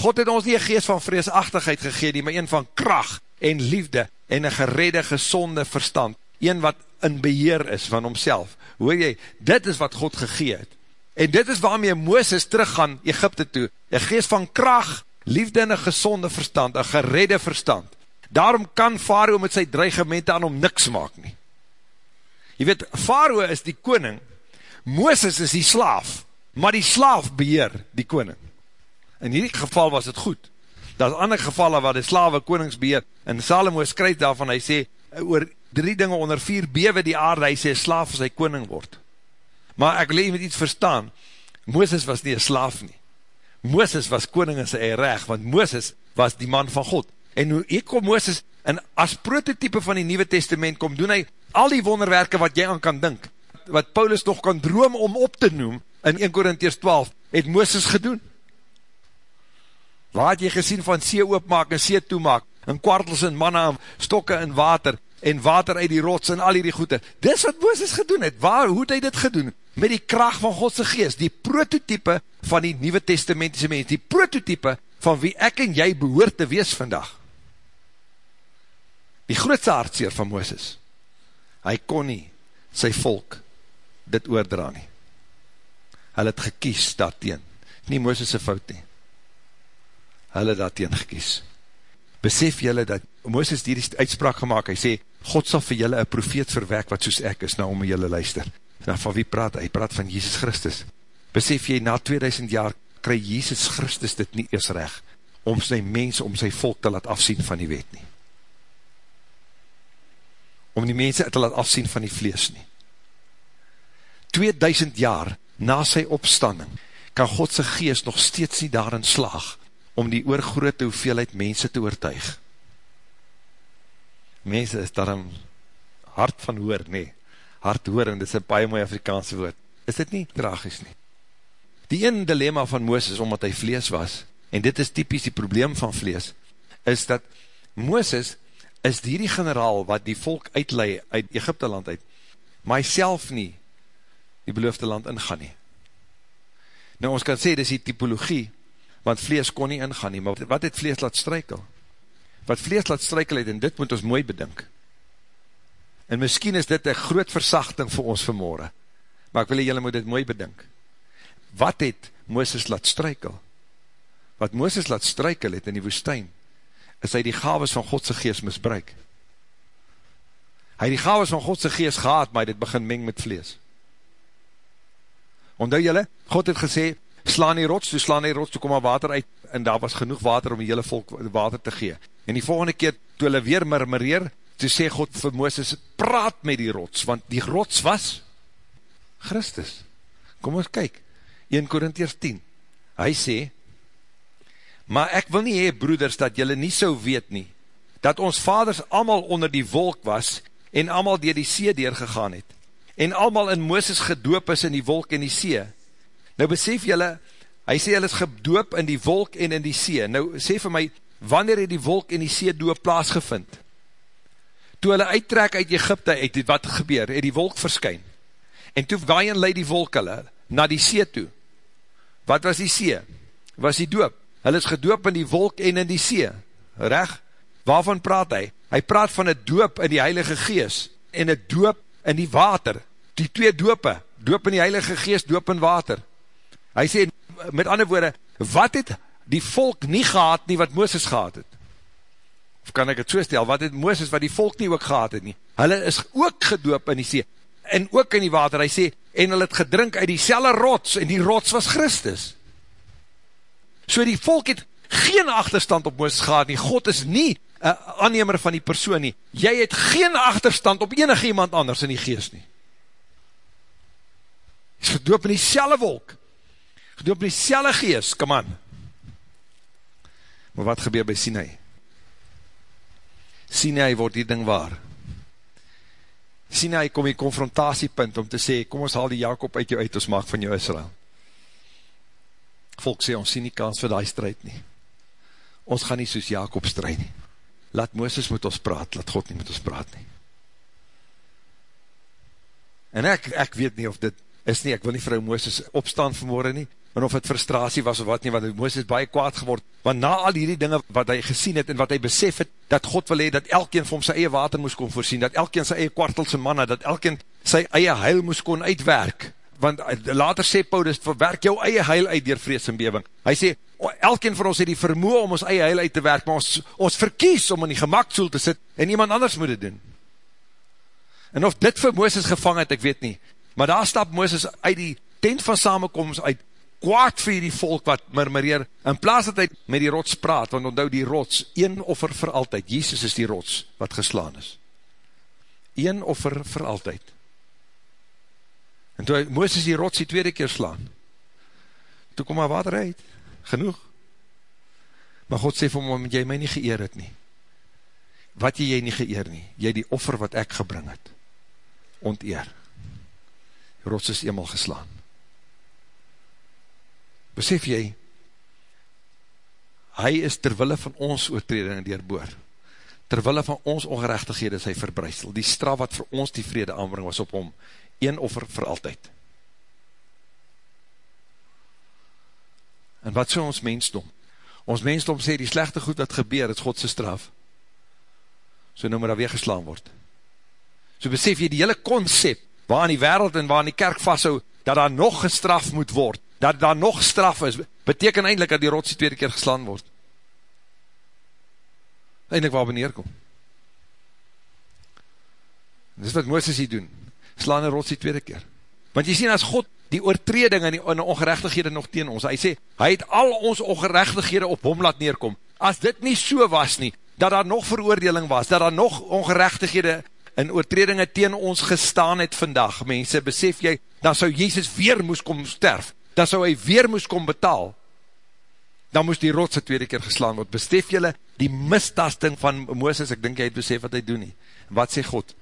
God het ons nie een geest van vreesachtigheid gegeen, nie, maar een van kracht en liefde en een geredde, gezonde verstand, een wat in beheer is van homself. Hoor jy, dit is wat God gegee het. En dit is waarmee Mooses teruggaan Egypte toe. Een geest van kracht, liefde en een gezonde verstand, een geredde verstand. Daarom kan Faroe met sy dreigemente aan hom niks maak nie. Jy weet, Faroe is die koning, Mooses is die slaaf, maar die slaaf beheer die koning. In hierdie geval was het goed. Dat is ander gevalle waar die slawe konings beheer, en Salomo skryf daarvan, hy sê, oor drie dinge onder vier bewe die aarde, hy sê, slaaf as hy koning word. Maar ek wil jy met iets verstaan, Mooses was nie een slaaf nie. Mooses was koning in sy recht, want Mooses was die man van God. En hoe ek kom Mooses, en as prototype van die Nieuwe Testament kom, doen hy al die wonderwerke wat jy aan kan dink, wat Paulus nog kan droom om op te noem, in 1 Korinties 12, het Mooses gedoen. Waar het jy gesien van see oopmaak en see toemaak, en kwartels en manna, stokke en water, en water uit die rots en al die goede. Dis wat Mooses gedoen het. Waar, hoe het hy dit gedoen? Met die kracht van Godse geest, die prototype van die Nieuwe Testamentiese mens, die prototype van wie ek en jy behoort te wees vandag. Die grootste hartseer van Mooses, hy kon nie sy volk dit oordra nie. Hy het gekies daarteen, nie Mooses' fout nie. Hy het daarteen gekies. besef jylle dat Mooses die uitspraak gemaakt, hy sê, God sal vir jylle een profeet verwerk wat soos ek is, nou om jylle luister. Nou van wie praat hy? Praat van Jesus Christus. Besef jy, na 2000 jaar kry Jesus Christus dit nie eers recht, om sy mens, om sy volk te laat afsien van die wet nie. Om die mense te laat afsien van die vlees nie. 2000 jaar na sy opstanding, kan Godse geest nog steeds nie daarin slaag, om die oorgrote hoeveelheid mense te oortuig. Mense is daarom hart van hoor, nee, hart hoor, en dit is een baie mooi Afrikaanse woord. Is dit nie tragisch nie? Die een dilemma van Mooses, omdat hy vlees was, en dit is typisch die probleem van vlees, is dat Mooses is die generaal wat die volk uitlei uit Egypte land uit, maar hy self nie die beloofde land ingaan nie. Nou ons kan sê, dit is die typologie, want vlees kon nie ingaan nie, maar wat het vlees laat strykel? Wat vlees laat strykel het, en dit moet ons mooi bedink. En miskien is dit een groot versachting vir ons vanmorgen, maar ek wil julle moet dit mooi bedink. Wat het Mooses laat strykel? Wat Mooses laat strykel het in die woestijn, is hy die gaves van Godse geest misbruik. Hy die gaves van Godse geest gehad, maar hy dit begin meng met vlees. Ondou julle, God het gesê, slaan die rots, toe slaan die rots, toe kom maar water uit, en daar was genoeg water om die hele volk water te gee. En die volgende keer, toe hulle weer murmureer, toe sê God vir Mooses, praat met die rots, want die rots was Christus. Kom ons kyk, 1 Korintiers 10, hy sê, maar ek wil nie hee, broeders, dat julle nie so weet nie, dat ons vaders allemaal onder die wolk was, en allemaal dier die see deurgegaan het, en allemaal in Mooses gedoop is in die wolk en die see. Nou besef julle, hy sê julle is gedoop in die wolk en in die see. Nou sê vir my, wanneer het die wolk en die see doop plaasgevind? Toe hulle uittrek uit Egypte, het wat gebeur? Het die wolk verskyn. En toe waaien leid die wolk hulle na die see toe. Wat was die see? Was die doop. Hulle is gedoop in die wolk en in die see. Reg? Waarvan praat hy? Hy praat van een doop in die Heilige Gees en een doop in die water, die twee doope, doop in die Heilige Geest, doop in water. Hy sê, met ander woorde, wat het die volk nie gehad nie, wat Mooses gehad het? Of kan ek het so stel, wat het Mooses, wat die volk nie ook gehad het nie? Hulle is ook gedoop in die see, en ook in die water, hy sê, en hulle het gedrink uit die selle rots, en die rots was Christus. So die volk het geen achterstand op Mooses gehad nie, God is nie uh, aannemer van die persoon nie. Jy het geen achterstand op enig iemand anders in die geest nie. Jy is gedoop in die selle wolk. Gedoop in die selle geest, kom aan. Maar wat gebeur by Sinai? Sinai word die ding waar. Sinai kom die confrontatiepunt om te sê, kom ons haal die Jacob uit jou uit, ons maak van jou Israel. Volk sê, ons sien nie kans vir die strijd nie. Ons gaan nie soos Jacob strijd nie laat Mooses met ons praat, laat God nie met ons praat nie. En ek, ek weet nie of dit is nie, ek wil nie vrou Mooses opstaan vanmorgen nie, en of het frustratie was of wat nie, want Mooses baie kwaad geword, want na al die dinge wat hy gesien het, en wat hy besef het, dat God wil hee, dat elkeen vir hom sy eie water moes kon voorsien, dat elkeen sy eie kwartelse manna, dat elkeen sy eie heil moes kon uitwerk, want later sê Paulus, verwerk jou eie heil uit dier vrees en bewing. Hy sê, elkeen van ons het die vermoe om ons eie heil uit te werk, maar ons, ons verkies om in die gemakstoel te sit, en iemand anders moet het doen. En of dit vir Mooses gevang het, ek weet nie, maar daar stap Mooses uit die tent van samenkomst uit, kwaad vir die volk wat murmureer, in plaas dat hy met die rots praat, want onthou die rots, een offer vir altyd, Jesus is die rots wat geslaan is. Een offer vir altyd. En toe Mooses die rots die tweede keer slaan, toe kom maar water uit, genoeg. Maar God sê vir hom, jy my nie geëer het nie. Wat jy jy nie geëer nie, jy die offer wat ek gebring het, onteer. Die rots is eenmaal geslaan. Besef jy, hy is terwille van ons oortreding en deurboor. Terwille van ons ongerechtighede is hy verbruisel. Die straf wat vir ons die vrede aanbring was op hom, een offer vir altyd. En wat so ons mensdom? Ons mensdom sê die slechte goed wat gebeur, is Godse straf. So nou moet daar weer geslaan word. So besef jy die hele concept, waar in die wereld en waar in die kerk vasthou, dat daar nog gestraf moet word, dat daar nog straf is, beteken eindelijk dat die rotsie tweede keer geslaan word. Eindelijk waar beneerkom. Dis wat Mooses hier doen. Slaan een rots die tweede keer. Want jy sien as God die oortreding en die ongerechtighede nog teen ons, hy sê, hy het al ons ongerechtighede op hom laat neerkom. As dit nie so was nie, dat daar nog veroordeling was, dat daar nog ongerechtighede en oortredinge teen ons gestaan het vandag, mense, besef jy, dan sou Jezus weer moes kom sterf, dan sou hy weer moes kom betaal, dan moes die rotse tweede keer geslaan word. Besef jylle die mistasting van Mooses, ek dink jy het besef wat hy doen nie. Wat sê God?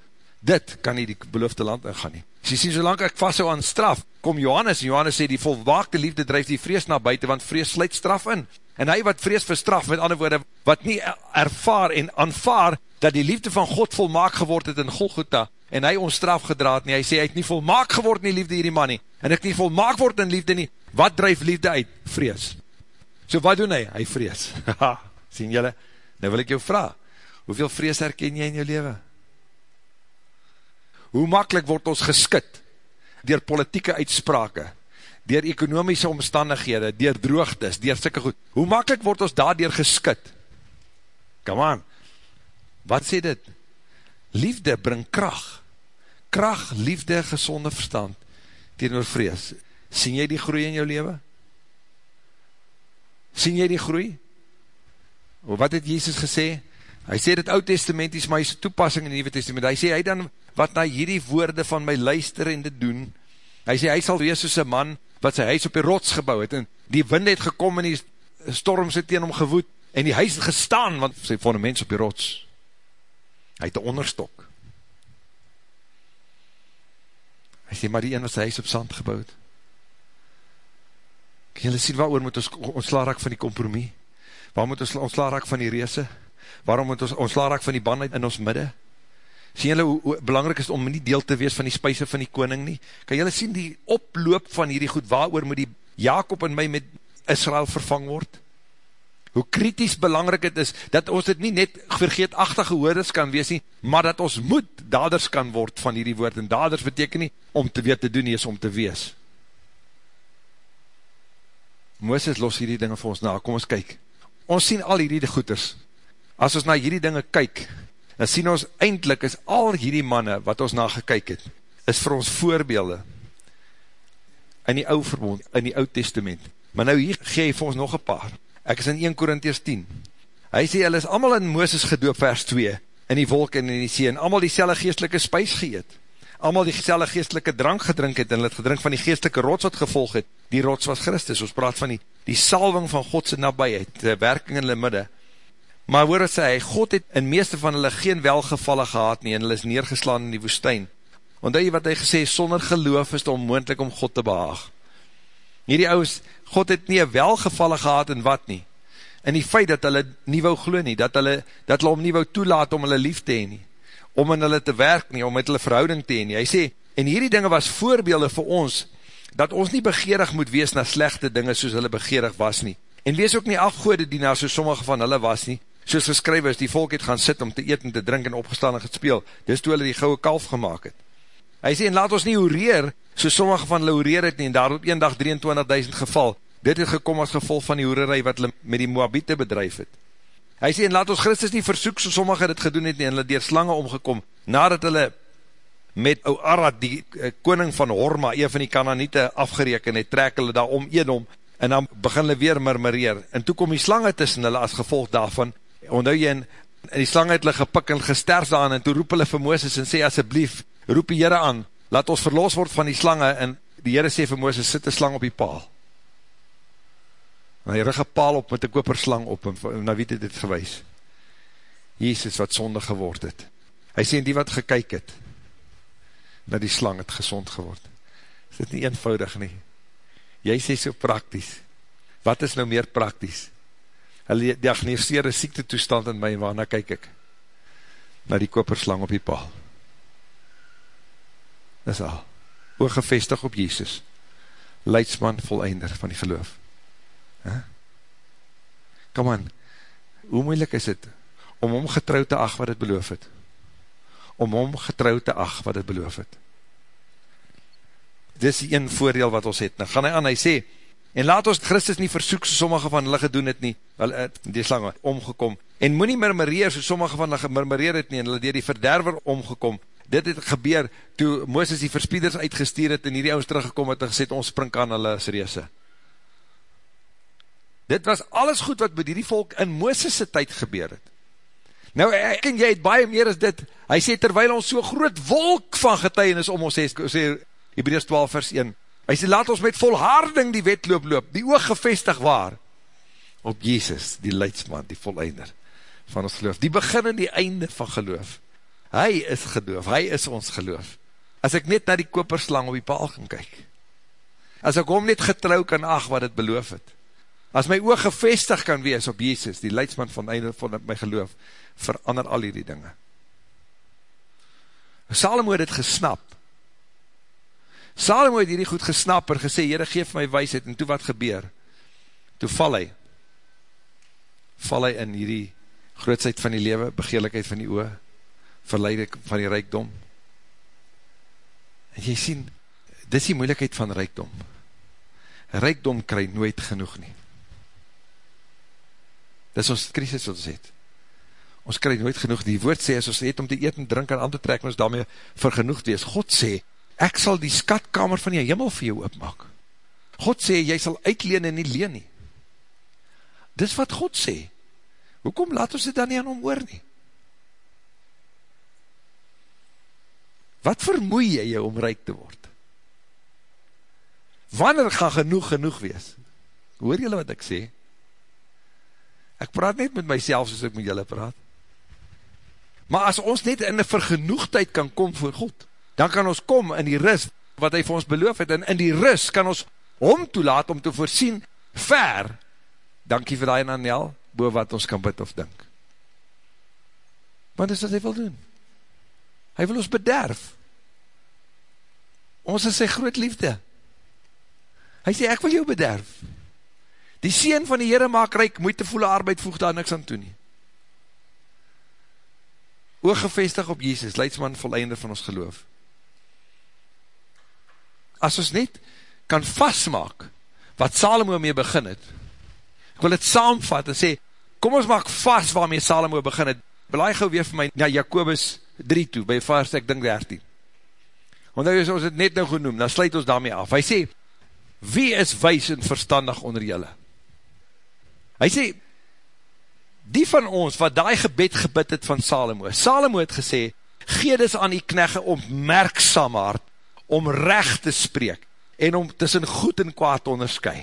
Dit kan nie die beloofde land ingaan nie. As jy sien, solang ek vast hou aan straf, kom Johannes, en Johannes sê, die volwaakte liefde drijf die vrees na buiten, want vrees sluit straf in. En hy wat vrees vir straf, met ander woorde, wat nie ervaar en aanvaar, dat die liefde van God volmaak geword het in Golgotha, en hy ons straf gedraad nie, hy sê, hy het nie volmaak geword in die liefde hierdie man nie, en ek nie volmaak word in liefde nie, wat drijf liefde uit? Vrees. So wat doen hy? Hy vrees. [LAUGHS] Sien jylle? Nou wil ek jou vraag, hoeveel vrees herken jy in jou leven? Hoe makkelijk word ons geskit, dier politieke uitsprake, dier ekonomische omstandighede, dier droogtes, dier sikke goed, hoe makkelijk word ons daardier geskit? Come on, wat sê dit? Liefde bring kracht, kracht, liefde, gezonde verstand, teenoor vrees. Sien jy die groei in jou leven? Sien jy die groei? Wat het Jezus gesê? Hy sê dit oud hy is toepassing in die nieuwe testament. Hy sê, hy dan wat na hierdie woorde van my luister en dit doen, hy sê, hy sal wees soos een man, wat sy huis op die rots gebouw het, en die wind het gekom en die storm sy teen hom gewoed, en die huis het gestaan, want sy vond een mens op die rots. Hy het een onderstok. Hy sê, maar die een wat sy huis op sand gebouw het, Kan julle sien waar moet ons ontsla raak van die kompromie? Waar moet ons ontsla raak van die reese? Waarom moet ons ontsla raak van die bandheid in ons midde? Sien julle hoe, hoe belangrijk is om nie deel te wees van die spuise van die koning nie? Kan julle sien die oploop van hierdie goed, waar moet die Jacob en my met Israel vervang word? Hoe kritisch belangrijk het is, dat ons dit nie net vergeetachtige woorders kan wees nie, maar dat ons moet daders kan word van hierdie woord, en daders beteken nie om te weet te doen nie, is om te wees. Mooses los hierdie dinge vir ons na, kom ons kyk. Ons sien al hierdie goeders. As ons na hierdie dinge kyk, dan sien ons eindelijk is al hierdie manne wat ons na gekyk het, is vir ons voorbeelde in die ouwe verbond, in die oud testament. Maar nou hier gee hy vir ons nog een paar. Ek is in 1 Korinties 10. Hy sê, hy is allemaal in Mooses gedoop vers 2, in die wolk en in die see, en allemaal die selle geestelike spuis geëet. Allemaal die selle geestelike drank gedrink het, en het gedrink van die geestelike rots wat gevolg het, die rots was Christus, ons praat van die, die salving van Godse nabijheid, die werking in die midde, maar hoor het sê, God het in meeste van hulle geen welgevalle gehad nie, en hulle is neergeslaan in die woestijn, want hy wat hy gesê, sonder geloof is het onmoendlik om God te behaag, hierdie ouwe, God het nie welgevalle gehad in wat nie, in die feit dat hulle nie wou glo nie, dat hulle, dat hulle om nie wou toelaat om hulle lief te heen nie, om in hulle te werk nie, om met hulle verhouding te heen nie. Hy sê, en hierdie dinge was voorbeelde vir ons, dat ons nie begeerig moet wees na slechte dinge soos hulle begeerig was nie. En wees ook nie afgoede die na soos sommige van hulle was nie, soos geskryf is, die volk het gaan sit om te eet en te drink en opgestaan en gespeel, dis toe hulle die gouwe kalf gemaakt het. Hy sê, en laat ons nie hoereer, soos sommige van hulle hoereer het nie, en daar op een dag 23.000 geval, dit het gekom as gevolg van die hoererij wat hulle met die Moabite bedrijf het. Hy sê, en laat ons Christus nie versoek, so sommige het gedoen het nie, en hulle dier slange omgekom, nadat hulle met ou Arad, die uh, koning van Horma, een van die kananiete afgereken het, trek hulle daar om een om, en dan begin hulle weer murmureer, en toe kom die slange tussen hulle as gevolg daarvan, onthou jy, en die slange het hulle gepik en gesterf daan, en toe roep hulle vir Mooses en sê, asjeblief, roep die Heere aan, laat ons verloos word van die slange, en die Heere sê vir Mooses, sit die slang op die paal, en hy rig een paal op met een koperslang op, en na wie het dit gewys? Jezus wat sonde geword het. Hy sê, en die wat gekyk het, na die slang het gezond geword. Is dit nie eenvoudig nie? Jy sê so prakties. Wat is nou meer prakties? Hy diagnoseer een siekte toestand in my, waarna kyk ek? Na die koperslang op die paal. Dis al. Oorgevestig op Jezus. Leidsman voleinder van die geloof. Huh? Kom aan, hoe moeilik is het om om getrouw te ag wat het beloof het? Om om getrouw te ag wat het beloof het. Dit is die een voordeel wat ons het. Nou gaan hy aan, hy sê, en laat ons Christus nie versoek so sommige van hulle gedoen het nie, wel, die slange, omgekom, En moet nie murmureer, so sommige van hulle gemurmureer het nie, en hulle dier die verderver omgekom. Dit het gebeur, toe Mooses die verspieders uitgestuur het, en hierdie ouds teruggekom het, en gesê, ons spring aan hulle as reese. Dit was alles goed wat met hierdie volk in Mooses' tyd gebeur het. Nou, ek en jy het baie meer as dit, hy sê, terwijl ons so groot wolk van getuienis om ons sê, sê Hebreus 12 vers 1, hy sê, laat ons met volharding die wetloop loop, die oog gevestig waar, op Jezus, die leidsman, die voleinder van ons geloof, die begin en die einde van geloof, hy is geloof, hy is ons geloof, as ek net na die koperslang op die paal gaan kyk, as ek hom net getrouw kan ag wat het beloof het, as my oog gevestig kan wees op Jezus, die leidsman van, einde van my geloof, verander al die dinge. Salomo het het gesnap. Salomo het hierdie goed gesnap en gesê, Heere, geef my wijsheid, en toe wat gebeur? Toe val hy. Val hy in hierdie grootsheid van die lewe, begeerlikheid van die oor, verleiding van die rijkdom. En jy sien, dis die moeilikheid van rijkdom. Rijkdom kry nooit genoeg nie. Dis ons krisis wat ons het. Ons kry nooit genoeg, die woord sê, as ons het om te eet en drink en aan te trek, ons daarmee vergenoegd wees, God sê, ek sal die skatkamer van die hemel vir jou opmaak, God sê, jy sal uitleen en nie leen nie, dis wat God sê, hoekom laat ons dit dan nie aan hom oor nie, wat vermoei jy jou om rijk te word, wanneer gaan genoeg genoeg wees, hoor jylle wat ek sê, ek praat net met myself soos ek met jylle praat, Maar as ons net in die vergenoegdheid kan kom voor God, dan kan ons kom in die rust wat hy vir ons beloof het, en in die rust kan ons hom toelaat om te voorsien ver, dankie vir die Anel, boven wat ons kan bid of dink. Want is wat hy wil doen. Hy wil ons bederf. Ons is sy groot liefde. Hy sê, ek wil jou bederf. Die sien van die Heere maak reik, moeitevoele arbeid voeg daar niks aan toe nie ooggevestig op Jesus, leidsman voleinde van ons geloof. As ons net kan vastmaak, wat Salomo mee begin het, ek wil het saamvat en sê, kom ons maak vast waarmee Salomo begin het, belaai gauw weer vir my na Jacobus 3 toe, by vers ek dink 13. Want nou is ons het net nou genoem, dan sluit ons daarmee af. Hy sê, wie is wees en verstandig onder julle? Hy sê, die van ons wat die gebed gebid het van Salomo, Salomo het gesê, gee dis aan die knegge om merksam hart, om recht te spreek, en om tussen goed en kwaad te onderskui.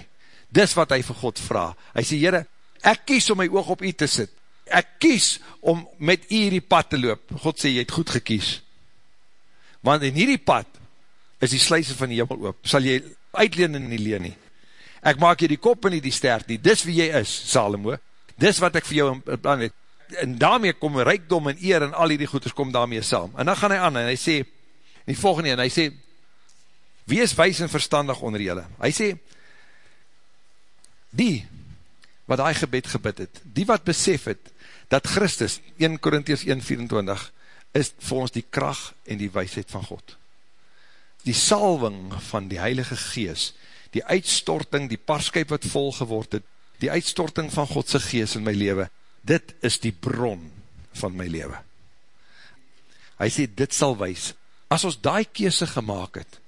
Dis wat hy vir God vraag. Hy sê, Heere, ek kies om my oog op u te sit. Ek kies om met u hierdie pad te loop. God sê, jy het goed gekies. Want in hierdie pad is die sluise van die hemel oop. Sal jy uitleen en nie leen nie. Ek maak jy die kop en nie die stert nie. Dis wie jy is, Salomo dis wat ek vir jou in plan het, en daarmee kom rijkdom en eer en al die goeders kom daarmee saam, en dan gaan hy aan en hy sê, in die volgende en hy sê, wie is wijs en verstandig onder julle? Hy sê, die, wat hy gebed gebid het, die wat besef het, dat Christus, 1 Korinties 1,24, is vir ons die kracht en die wijsheid van God. Die salving van die Heilige Gees, die uitstorting, die parskuip wat vol geword het, die uitstorting van Godse gees in my leven, dit is die bron van my leven. Hy sê, dit sal wees, as ons die keese gemaakt het,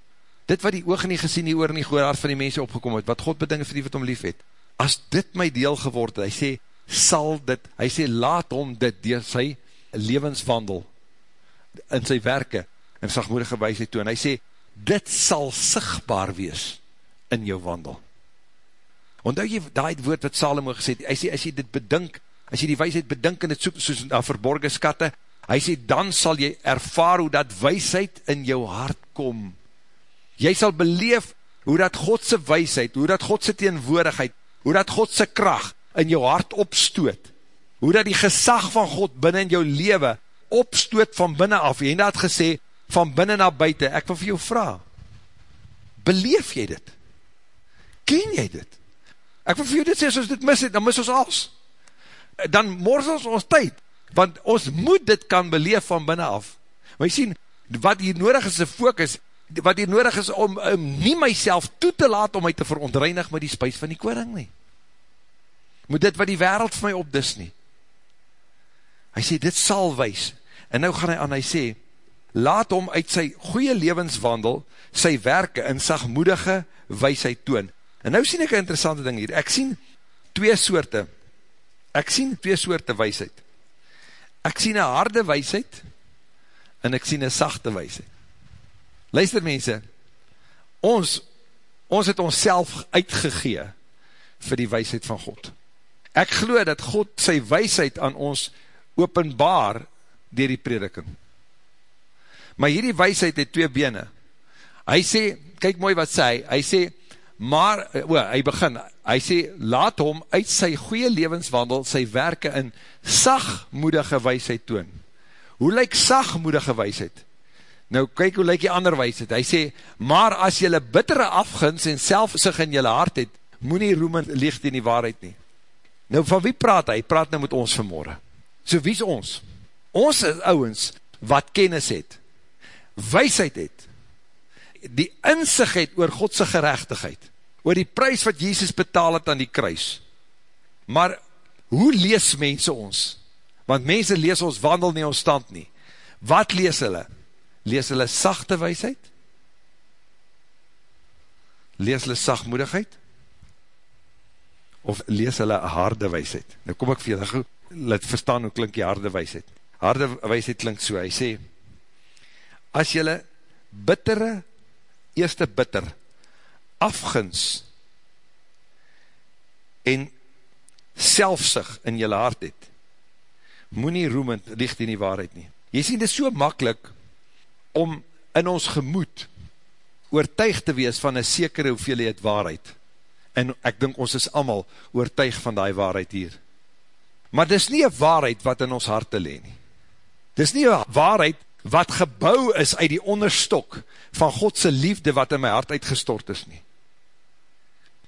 dit wat die oog nie gesien, die oor nie gehoor, hart van die mense opgekom het, wat God bedinge vir die wat om lief het, as dit my deel geword het, hy sê, sal dit, hy sê, laat hom dit, door sy levenswandel, in sy werke, en sagmoedige wijsheid toe, en hy sê, dit sal sigtbaar wees, in jou wandel. Ondou jy die woord wat Salomo gesê hy sê, as jy dit bedink, as jy die wijsheid bedink en het soek soos na verborgen skatte, hy sê, dan sal jy ervaar hoe dat wijsheid in jou hart kom. Jy sal beleef hoe dat Godse wijsheid, hoe dat Godse teenwoordigheid, hoe dat Godse kracht in jou hart opstoot, hoe dat die gesag van God binnen in jou leven opstoot van binnen af, en dat gesê, van binnen na buiten, ek wil vir jou vraag, beleef jy dit? Ken jy dit? Ek wil vir jou dit sê, as ons dit mis het, dan mis ons als. Dan mors ons ons tyd, want ons moet dit kan beleef van binnen af. Maar jy sien, wat hier nodig is, is focus, wat hier nodig is om, om nie myself toe te laat om my te verontreinig met die spuis van die koning nie. Moet dit wat die wereld vir my opdis nie. hy sê, dit sal wees, en nou gaan hy aan, hy sê, laat hom uit sy goeie levenswandel, sy werke in sagmoedige weisheid toon. En nou sien ek een interessante ding hier, ek sien twee soorte, ek sien twee soorte weisheid. Ek sien een harde weisheid, en ek sien een sachte weisheid. Luister mense, ons, ons het ons self uitgegee, vir die weisheid van God. Ek glo dat God sy weisheid aan ons openbaar dier die prediking. Maar hierdie weisheid het twee bene. Hy sê, kyk mooi wat sê hy, hy sê, maar, o, hy begin, hy sê, laat hom uit sy goeie levenswandel, sy werke in sagmoedige weisheid toon. Hoe lyk sagmoedige weisheid? Nou, kyk hoe lyk die ander weisheid. Hy sê, maar as jylle bittere afgins en selfsig in jylle hart het, moet nie roem en licht in die waarheid nie. Nou, van wie praat hy? Hy praat nou met ons vanmorgen. So, wie is ons? Ons is ouwens wat kennis het, weisheid het, die inzicht het oor Godse gerechtigheid, oor die prijs wat Jezus betaal het aan die kruis. Maar, hoe lees mense ons? Want mense lees ons wandel nie ons stand nie. Wat lees hulle? Lees hulle sachte weisheid? Lees hulle sachtmoedigheid? Of lees hulle harde weisheid. Nou kom ek vir julle, laat verstaan hoe klink die harde weisheid. Harde weisheid klink so, hy sê, as julle bittere, eerste bitter, afgins, en selfsig in julle hart het, moet nie roemend licht in die waarheid nie. Jy sê, dit is so makkelijk, om in ons gemoed, oortuig te wees van een sekere hoeveelheid waarheid, en ek dink ons is allemaal oortuig van die waarheid hier. Maar dis nie een waarheid wat in ons harte leen nie. Dis nie een waarheid wat gebouw is uit die onderstok van Godse liefde wat in my hart uitgestort is nie.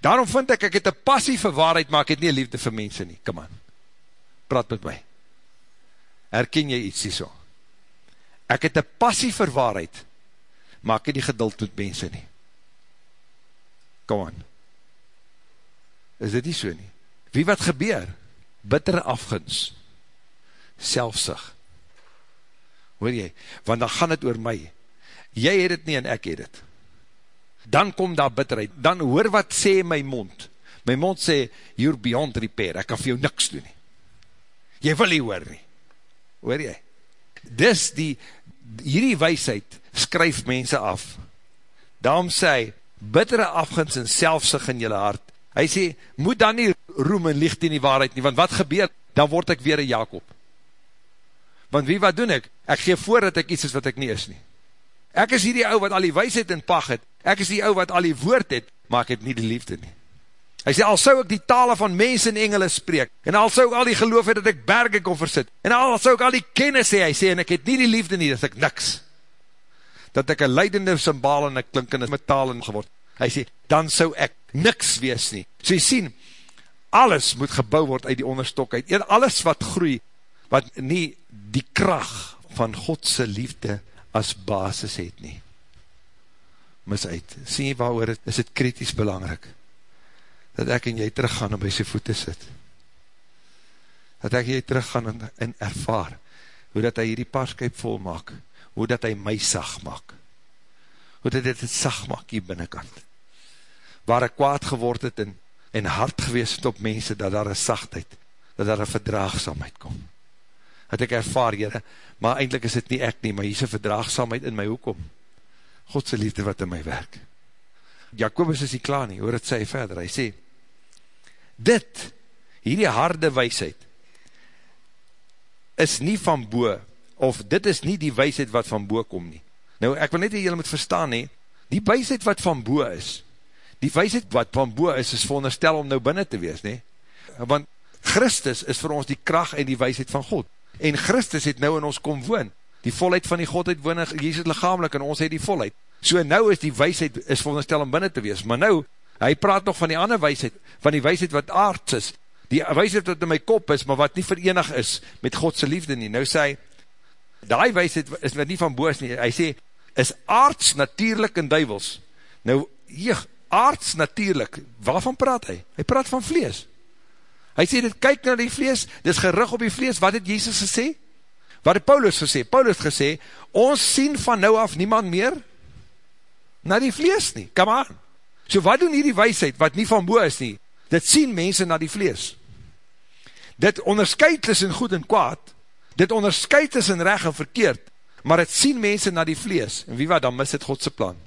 Daarom vind ek, ek het een passie vir waarheid, maar ek het nie liefde vir mense nie. Kom aan, praat met my. Herken jy iets hier so? Ek het een passie vir waarheid, maar ek het nie geduld met mense nie. Kom aan is dit nie so nie. Wie wat gebeur? Bittere afguns, selfsig. Hoor jy? Want dan gaan het oor my. Jy het het nie en ek het het. Dan kom daar bitterheid. Dan hoor wat sê my mond. My mond sê, you're beyond repair. Ek kan vir jou niks doen nie. Jy wil nie hoor nie. Hoor jy? Dis die, hierdie weisheid skryf mense af. Daarom sê, bittere afguns en selfsig in jylle hart, Hy sê, moet dan nie roem en licht in die waarheid nie, want wat gebeur, dan word ek weer een Jacob. Want wie wat doen ek? Ek geef voor dat ek iets is wat ek nie is nie. Ek is hier die ou wat al die wijsheid in pag het, ek is die ou wat al die woord het, maar ek het nie die liefde nie. Hy sê, al sou ek die tale van mens en engele spreek, en al sou ek al die geloof het dat ek berge kon versit, en al sou ek al die kennis sê, hy sê, en ek het nie die liefde nie, dat ek niks. Dat ek een leidende symbaal en een klinkende metaal in geword. Hy sê, dan sou ek niks wees nie. So jy sien, alles moet gebouw word uit die onderstok uit. En alles wat groei, wat nie die kracht van Godse liefde as basis het nie. Mis uit. Sien jy waar het, is het kritisch belangrik, dat ek en jy teruggaan om by sy voete sit. Dat ek en jy teruggaan en, en ervaar, hoe dat hy hierdie paarskuip vol maak, hoe dat hy my sag maak, hoe dit het sag maak hier binnenkant waar ek kwaad geword het en, en hard gewees het op mense, dat daar een sachtheid, dat daar een verdraagsamheid kom. Dat ek ervaar, jyre, maar eindelijk is het nie ek nie, maar hier is een verdraagsamheid in my hoekom. Godse liefde wat in my werk. Jacobus is nie klaar nie, hoor het sê verder, hy sê, dit, hierdie harde weisheid, is nie van boe, of dit is nie die weisheid wat van boe kom nie. Nou, ek wil net hier moet verstaan nie, die weisheid wat van boe is, die wijsheid wat van boe is, is veronderstel om nou binnen te wees, nie? Want Christus is vir ons die kracht en die wijsheid van God. En Christus het nou in ons kom woon. Die volheid van die Godheid woon in Jezus lichamelijk en ons het die volheid. So nou is die wijsheid is veronderstel om binnen te wees. Maar nou, hy praat nog van die ander wijsheid, van die wijsheid wat aards is. Die wijsheid wat in my kop is, maar wat nie verenig is met Godse liefde nie. Nou sê hy, die wijsheid is wat nie van boos nie. Hy sê, is aards natuurlijk en duivels. Nou, hier, aards natuurlijk, waarvan praat hy? Hy praat van vlees. Hy sê, dit kyk na die vlees, dit is gerig op die vlees, wat het Jesus gesê? Wat het Paulus gesê? Paulus gesê, ons sien van nou af niemand meer na die vlees nie, come on. So wat doen hier die weisheid, wat nie van boe is nie? Dit sien mense na die vlees. Dit onderscheid tussen goed en kwaad, dit onderscheid tussen reg en verkeerd, maar het sien mense na die vlees, en wie wat, dan mis het Godse plan.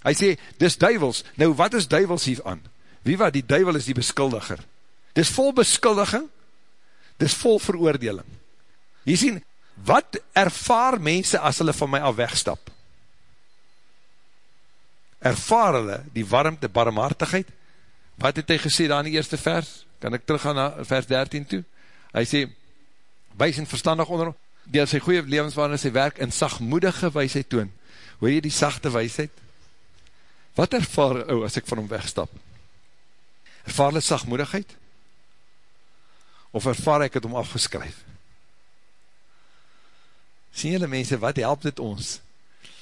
Hy sê, dis duivels, nou wat is duivels hier aan? Wie wat, die duivel is die beskuldiger. Dis vol beskuldiging, dis vol veroordeling. Jy sien, wat ervaar mense as hulle van my al wegstap? Ervaar hulle die warmte, barmhartigheid? Wat het hy gesê daar in die eerste vers? Kan ek teruggaan na vers 13 toe? Hy sê, wees en verstandig onder, die sy goeie levenswaarde sy werk in sagmoedige weisheid toon. Hoor jy die sachte weisheid? Wat ervaar ou as ek van hom wegstap? Ervaar hulle sagmoedigheid? Of ervaar ek het om afgeskryf? Sien julle mense, wat help dit ons?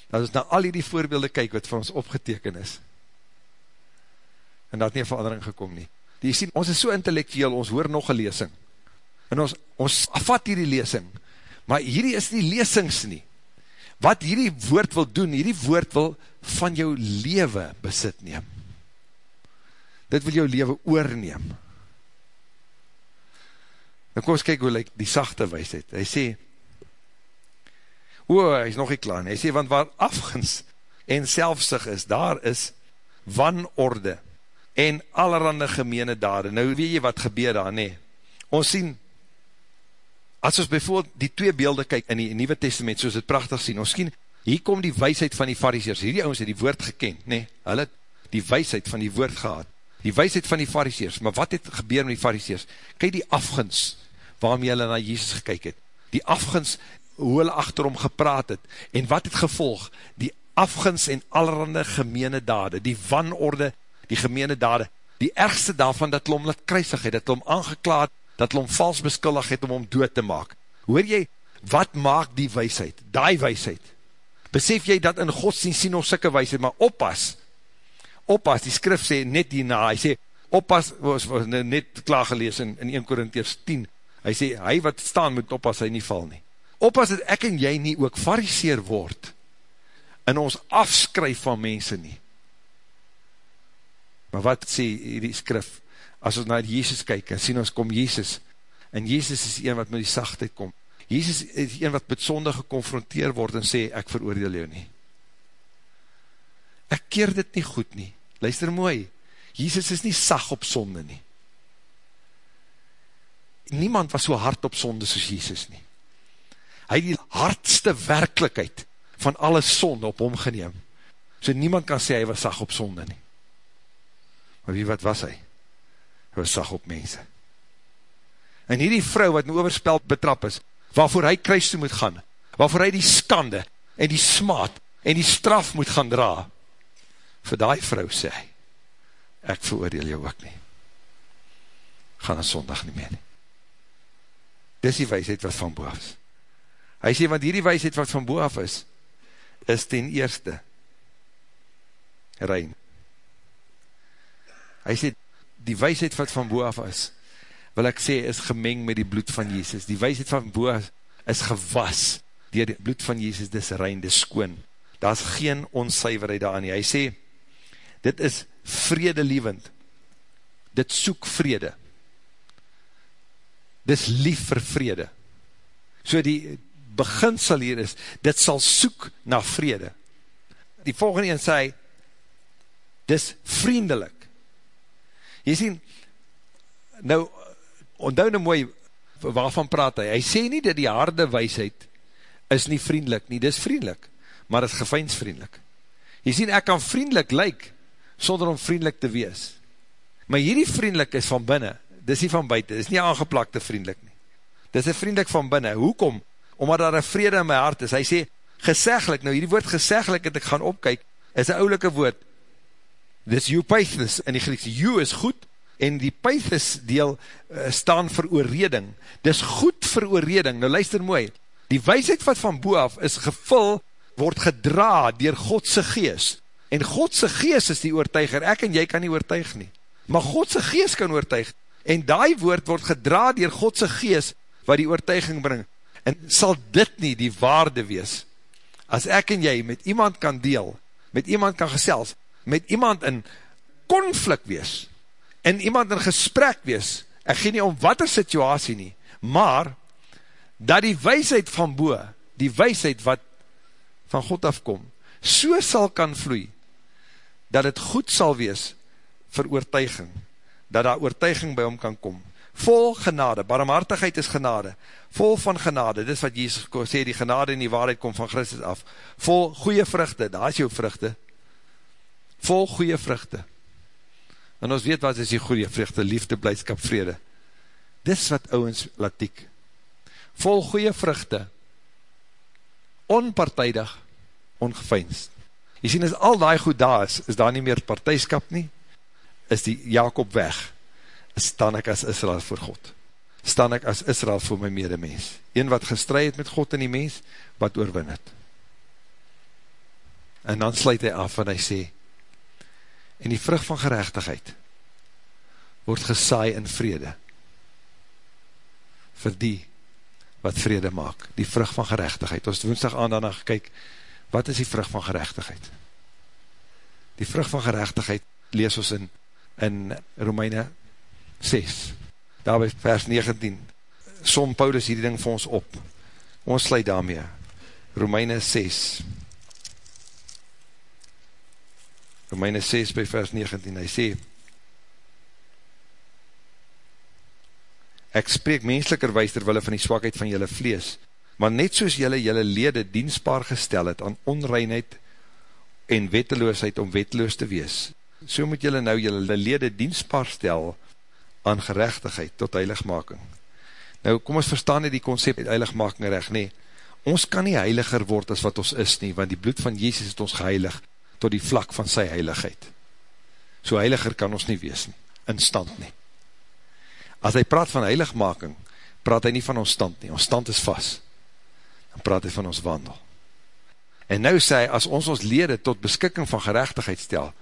Dat ons na al die voorbeelde kyk wat vir ons opgeteken is. En dat nie verandering gekom nie. Die sien, ons is so intellectueel, ons hoor nog een lesing. En ons, ons vat hierdie lesing. Maar hierdie is die lesings nie. Wat hierdie woord wil doen, hierdie woord wil van jou leven besit neem. Dit wil jou leven oorneem. Nou kom ons kyk hoe lyk die sachte weisheid. Hy sê, o, hy is nog nie klaar nie. Hy sê, want waar afgens en selfsig is, daar is wanorde en allerhande gemeene dade. Nou weet jy wat gebeur daar, nee. Ons sien, as ons bijvoorbeeld die twee beelde kyk in die Nieuwe Testament, soos het prachtig sien, ons sien, hier kom die weisheid van die fariseers, hierdie ouwens het die woord gekend, nee, hulle het die weisheid van die woord gehad, die weisheid van die fariseers, maar wat het gebeur met die fariseers? Kyk die afguns, waarmee hulle na Jesus gekyk het, die afguns, hoe hulle achter hom gepraat het, en wat het gevolg? Die afguns en allerhande gemeene dade, die wanorde, die gemeene dade, die ergste daarvan, dat hulle om laat kruisig het, dat hulle om aangeklaad, dat hulle om vals beskuldig het om hom dood te maak. Hoor jy, wat maak die weisheid, die weisheid? Besef jy dat in godsdienst sien ons sikke weisheid, maar oppas, oppas, die skrif sê net hierna, hy sê, oppas, was, was net klaar gelees in, in 1 Korintiers 10, hy sê, hy wat staan moet oppas, hy nie val nie. Oppas dat ek en jy nie ook fariseer word, in ons afskryf van mense nie. Maar wat sê die skrif, as ons na Jezus kyk, en sien ons kom Jezus, en Jezus is die een wat met die sachtheid kom, Jezus is die een wat met sonde geconfronteer word, en sê, ek veroordeel jou nie. Ek keer dit nie goed nie, luister mooi, Jesus is nie sag op sonde nie. Niemand was so hard op sonde soos Jesus nie. Hy die hardste werkelijkheid van alle sonde op hom geneem. So niemand kan sê hy was sag op sonde nie. Maar wie wat was hy? Was sag op mense. En hierdie vrou wat in overspel betrap is, waarvoor hy kruis toe moet gaan, waarvoor hy die skande en die smaad en die straf moet gaan dra, vir die vrou sê hy, ek veroordeel jou ook nie. Gaan een sondag nie meer nie. Dis die weisheid wat van boaf is. Hy sê, want hierdie weisheid wat van boaf is, is ten eerste rein. Hy sê, die weisheid wat van boaf is, wil ek sê, is gemeng met die bloed van Jezus. Die weisheid van boaf is gewas, dier die bloed van Jezus, dis rein, dis skoon. Daar is geen onsuiverheid daar nie. Hy sê, dit is vredelievend, dit soek vrede, dit is lief vir vrede, so die beginsel hier is, dit sal soek na vrede, die volgende een sê, dit is vriendelik, jy sien, nou, onthou nou mooi, waarvan praat hy, hy sê nie dat die harde weisheid, is nie vriendelik nie, dit is vriendelik, maar het is geveinsvriendelik, jy sien, ek kan vriendelik lyk, sonder om vriendelik te wees. Maar hierdie vriendelik is van binnen, dis nie van buiten, dis nie aangeplakte vriendelik nie. Dis een vriendelik van binnen, hoekom? Omdat daar een vrede in my hart is. Hy sê, geseglik, nou hierdie woord geseglik, het ek gaan opkyk, is een oulike woord. Dis eupathis in die Grieks. You is goed, en die pathis deel uh, staan vir oorreding. Dis goed vir oorreding. Nou luister mooi, die wijsheid wat van boaf is gevul, word gedra dier Godse geest. En Godse geest is die oortuiger, ek en jy kan nie oortuig nie. maar Godse geest kan oortuig, en die woord word gedra dier Godse geest, wat die oortuiging bring, en sal dit nie die waarde wees, as ek en jy met iemand kan deel, met iemand kan gesels, met iemand in konflik wees, en iemand in gesprek wees, ek gee nie om wat er situasie nie, maar, dat die weisheid van boe, die weisheid wat van God afkom, so sal kan vloei, dat het goed sal wees, vir oortuiging, dat daar oortuiging by hom kan kom, vol genade, barmhartigheid is genade, vol van genade, dit is wat Jesus sê, die genade en die waarheid kom van Christus af, vol goeie vruchte, daar is jou vruchte, vol goeie vruchte, en ons weet wat is die goeie vruchte, liefde, blijdskap, vrede, dis wat ouwens latiek, vol goeie vruchte, onpartijdig, ongeveinst, jy sien, as al die goed daar is, is daar nie meer partijskap nie, is die Jacob weg, staan ek as Israel voor God. Staan ek as Israel voor my medemens. Een wat gestrui het met God en die mens, wat oorwin het. En dan sluit hy af en hy sê, en die vrug van gerechtigheid word gesaai in vrede vir die wat vrede maak, die vrug van gerechtigheid. Ons woensdag aan daarna gekyk, wat is die vrug van gerechtigheid? Die vrug van gerechtigheid lees ons in, in Romeine 6, daar by vers 19, som Paulus hierdie ding vir ons op, ons sluit daarmee, Romeine 6, Romeine 6 by vers 19, hy sê, ek spreek menslikerwijs terwille van die swakheid van jylle vlees, maar net soos jylle jylle lede diensbaar gestel het aan onreinheid en wetteloosheid om wetteloos te wees, so moet jylle nou jylle lede diensbaar stel aan gerechtigheid tot heiligmaking. Nou, kom ons verstaan nie die concept heiligmaking recht, nee. Ons kan nie heiliger word as wat ons is nie, want die bloed van Jezus het ons geheilig tot die vlak van sy heiligheid. So heiliger kan ons nie wees nie, in stand nie. As hy praat van heiligmaking, praat hy nie van ons stand nie, ons stand is vast. Dan praat hy van ons wandel. En nou sê hy, as ons ons lede tot beskikking van gerechtigheid stel,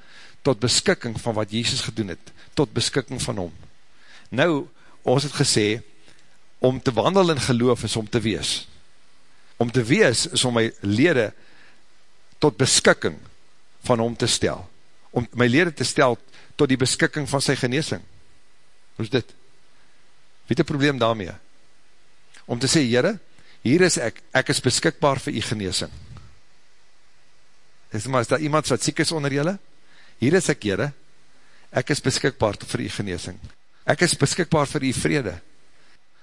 tot beskikking van wat Jezus gedoen het, tot beskikking van hom, Nou, ons het gesê, om te wandel in geloof is om te wees. Om te wees is om my lede tot beskikking van hom te stel. Om my lede te stel tot die beskikking van sy geneesing. Hoe is dit? Weet die probleem daarmee? Om te sê, Heere, hier is ek, ek is beskikbaar vir die geneesing. Is maar, is daar iemand wat siek is onder julle? Hier is ek, Heere, ek is beskikbaar vir die geneesing. Ek is beskikbaar vir die vrede.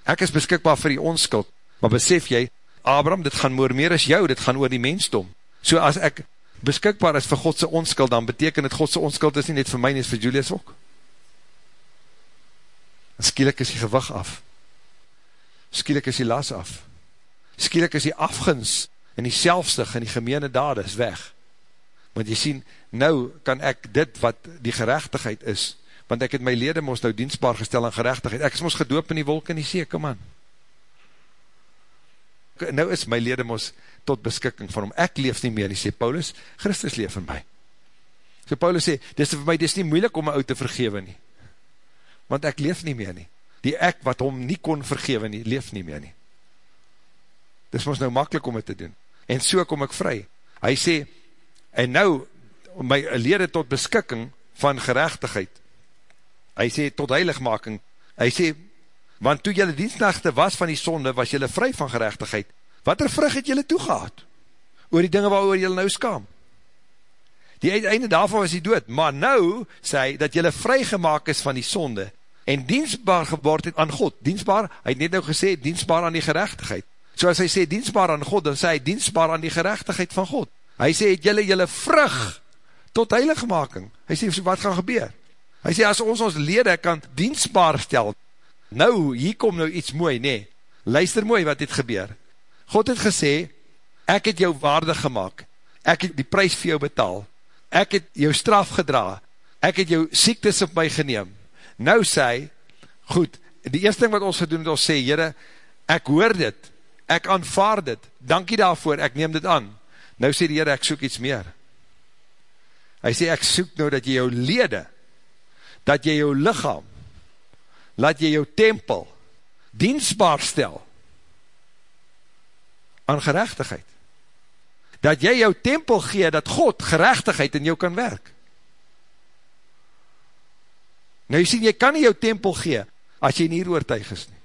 Ek is beskikbaar vir die onskuld. Maar besef jy, Abraham, dit gaan moor meer as jou, dit gaan oor die mensdom. So as ek beskikbaar is vir Godse onskuld, dan beteken het Godse onskuld is nie net vir my, nie vir Julius ook. En skielik is die gewig af. Skielik is die las af. Skielik is die afguns en die selfstig en die gemeene dade is weg. Want jy sien, nou kan ek dit wat die gerechtigheid is, want ek het my lede mos nou dienstbaar gestel aan gerechtigheid, ek is mos gedoop in die wolk in die see, kom aan. Nou is my lede mos tot beskikking van hom, ek leef nie meer, die sê Paulus, Christus leef in my. So Paulus sê, dis vir my, dis nie moeilik om my oud te vergewe nie, want ek leef nie meer nie. Die ek wat hom nie kon vergewe nie, leef nie meer nie. Dis mos nou makkelijk om het te doen. En so kom ek vry. Hy sê, en nou, my lede tot beskikking van gerechtigheid, hy sê, tot heiligmaking, hy sê, want toe jylle dienstnachte was van die sonde, was jylle vry van gerechtigheid, wat er vrug het jylle toegehaad, oor die dinge waarover jylle nou skam, die einde daarvan was die dood, maar nou, sê hy, dat jylle vrygemaak is van die sonde, en dienstbaar geword het aan God, dienstbaar, hy het net nou gesê, dienstbaar aan die gerechtigheid, so as hy sê, dienstbaar aan God, dan sê hy, dienstbaar aan die gerechtigheid van God, hy sê, het jylle jylle vrug, tot heiligmaking, hy sê, wat gaan gebeur, Hy sê, as ons ons lede kan dienstbaar stel, nou, hier kom nou iets mooi, nee, luister mooi wat dit gebeur. God het gesê, ek het jou waardig gemaakt, ek het die prijs vir jou betaal, ek het jou straf gedra, ek het jou siektes op my geneem. Nou sê, goed, die eerste ding wat ons gedoen het, ons sê, jyre, ek hoor dit, ek aanvaard dit, dankie daarvoor, ek neem dit aan. Nou sê die jyre, ek soek iets meer. Hy sê, ek soek nou dat jy jou lede, dat jy jou lichaam, laat jy jou tempel, diensbaar stel, aan gerechtigheid. Dat jy jou tempel gee, dat God gerechtigheid in jou kan werk. Nou jy sien, jy kan nie jou tempel gee, as jy nie oortuig is nie.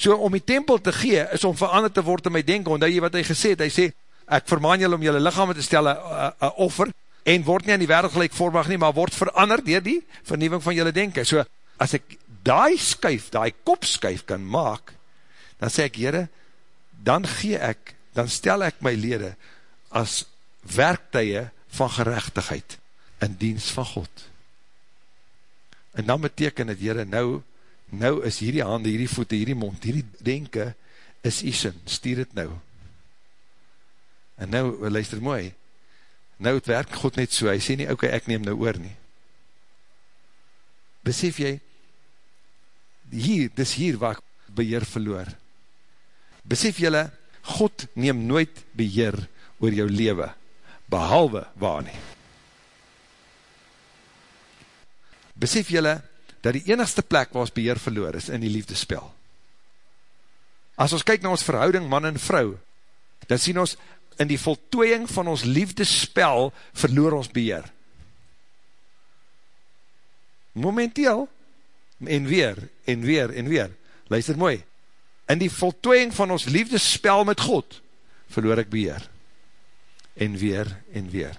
So om die tempel te gee, is om verander te word in my denken, omdat jy wat hy gesê het, hy sê, ek vermaan julle om julle lichaam te stel, een offer, en word nie aan die wereld gelijk voormag nie, maar word verander dier die vernieuwing van julle denken. So, as ek die skuif, die kop skuif kan maak, dan sê ek, heren, dan gee ek, dan stel ek my lede as werktuie van gerechtigheid in dienst van God. En dan beteken het, heren, nou, nou is hierdie hande, hierdie voete, hierdie mond, hierdie denken, is die sin, stuur het nou. En nou, luister mooi, nou het werk God net so, hy sê nie, ok, ek neem nou oor nie. Besef jy, hier, dis hier waar ek beheer verloor. Besef jylle, God neem nooit beheer oor jou leven, behalwe waar nie. Besef jylle, dat die enigste plek waar ons beheer verloor is in die liefdespel. As ons kyk na ons verhouding man en vrou, dan sien ons in die voltooiing van ons liefdespel verloor ons beheer. Momenteel, en weer, en weer, en weer, luister mooi, in die voltooiing van ons liefdespel met God, verloor ek beheer. En weer, en weer.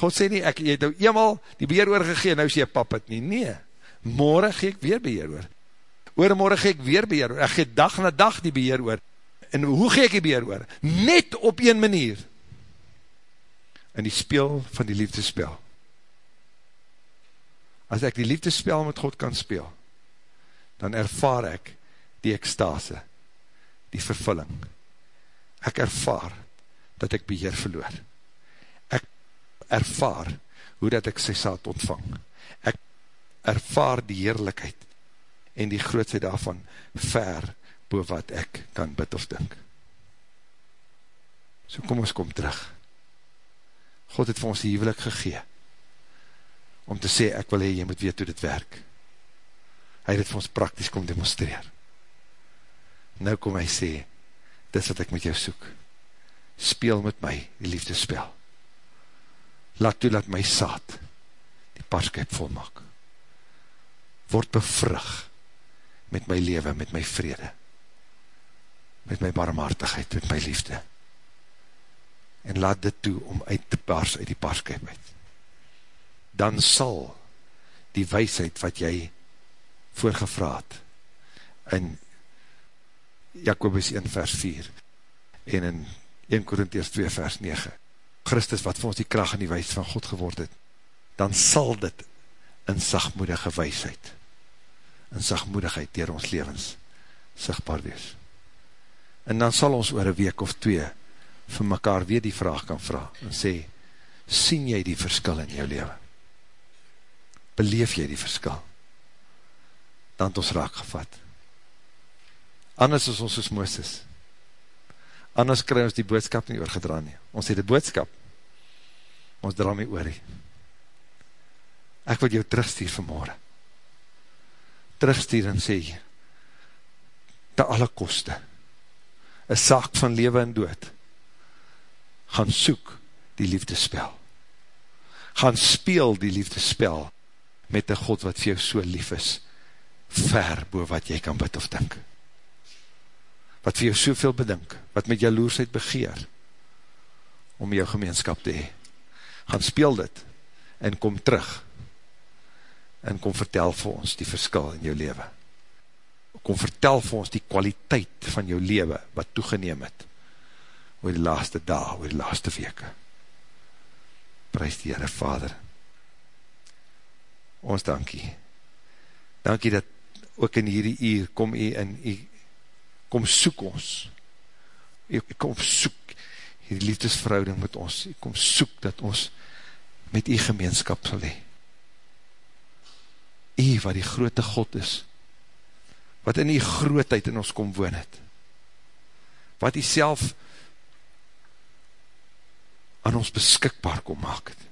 God sê nie, ek het nou eenmaal die beheer oorgegeen, nou sê jy pap het nie, nee, morgen gee ek weer beheer oor. Oormorgen gee ek weer beheer oor. Ek gee dag na dag die beheer oor. En hoe gee ek die beheer oor? Net op een manier. In die speel van die liefdespel. As ek die liefdespel met God kan speel, dan ervaar ek die ekstase, die vervulling. Ek ervaar dat ek beheer verloor. Ek ervaar hoe dat ek sy saad ontvang. Ek ervaar die heerlijkheid en die grootsheid daarvan ver bo wat ek kan bid of dink. So kom ons kom terug. God het vir ons die huwelik gegee om te sê, ek wil hee, jy moet weet hoe dit werk. Hy het vir ons praktisch kom demonstreer. Nou kom hy sê, dis wat ek met jou soek. Speel met my die liefdespel. Laat toe, laat my saad die parskuip volmaak word bevrug met my leven, met my vrede, met my barmhartigheid, met my liefde. En laat dit toe om uit te paars uit die paarskuip uit. Dan sal die weisheid wat jy voorgevraad in Jacobus 1 vers 4 en in 1 Korinties 2 vers 9 Christus wat vir ons die kracht en die weis van God geword het, dan sal dit in sagmoedige weisheid, in sagmoedigheid dier ons levens sigtbaar wees. En dan sal ons oor een week of twee vir mekaar weer die vraag kan vraag en sê, sien jy die verskil in jou leven? Beleef jy die verskil? Dan het ons raak gevat. Anders is ons soos Mooses. Anders kry ons die boodskap nie oorgedra nie. Ons sê die boodskap, ons dra my oor nie ek wil jou terugstuur vanmorgen. Terugstuur en sê, te alle koste, een saak van leven en dood, gaan soek die liefdespel. Gaan speel die liefdespel met die God wat vir jou so lief is, ver boe wat jy kan bid of dink. Wat vir jou soveel bedink, wat met jaloersheid begeer, om jou gemeenskap te hee. Gaan speel dit, en kom terug, en kom vertel vir ons die verskil in jou leven. Kom vertel vir ons die kwaliteit van jou leven wat toegeneem het oor die laaste dag, oor die laaste weke. Prijs die Heere Vader. Ons dankie. Dankie dat ook in hierdie uur kom u in u kom soek ons. U kom soek hierdie liefdesverhouding met ons. U kom soek dat ons met u gemeenskap sal hee u wat die grote God is, wat in die grootheid in ons kom woon het, wat die self aan ons beskikbaar kom maak het.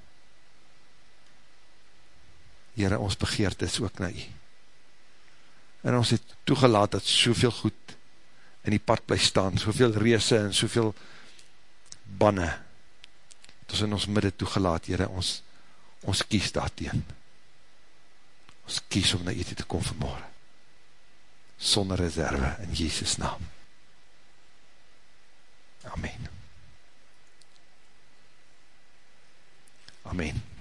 Heere, ons begeerte is ook na u. En ons het toegelaat dat soveel goed in die pad bly staan, soveel reese en soveel banne, het ons in ons midde toegelaat, Heere, ons, ons kies daarteen. Ons kies om na u te kom vanmorgen. Sonder reserve, in Jesus naam. Amen. Amen.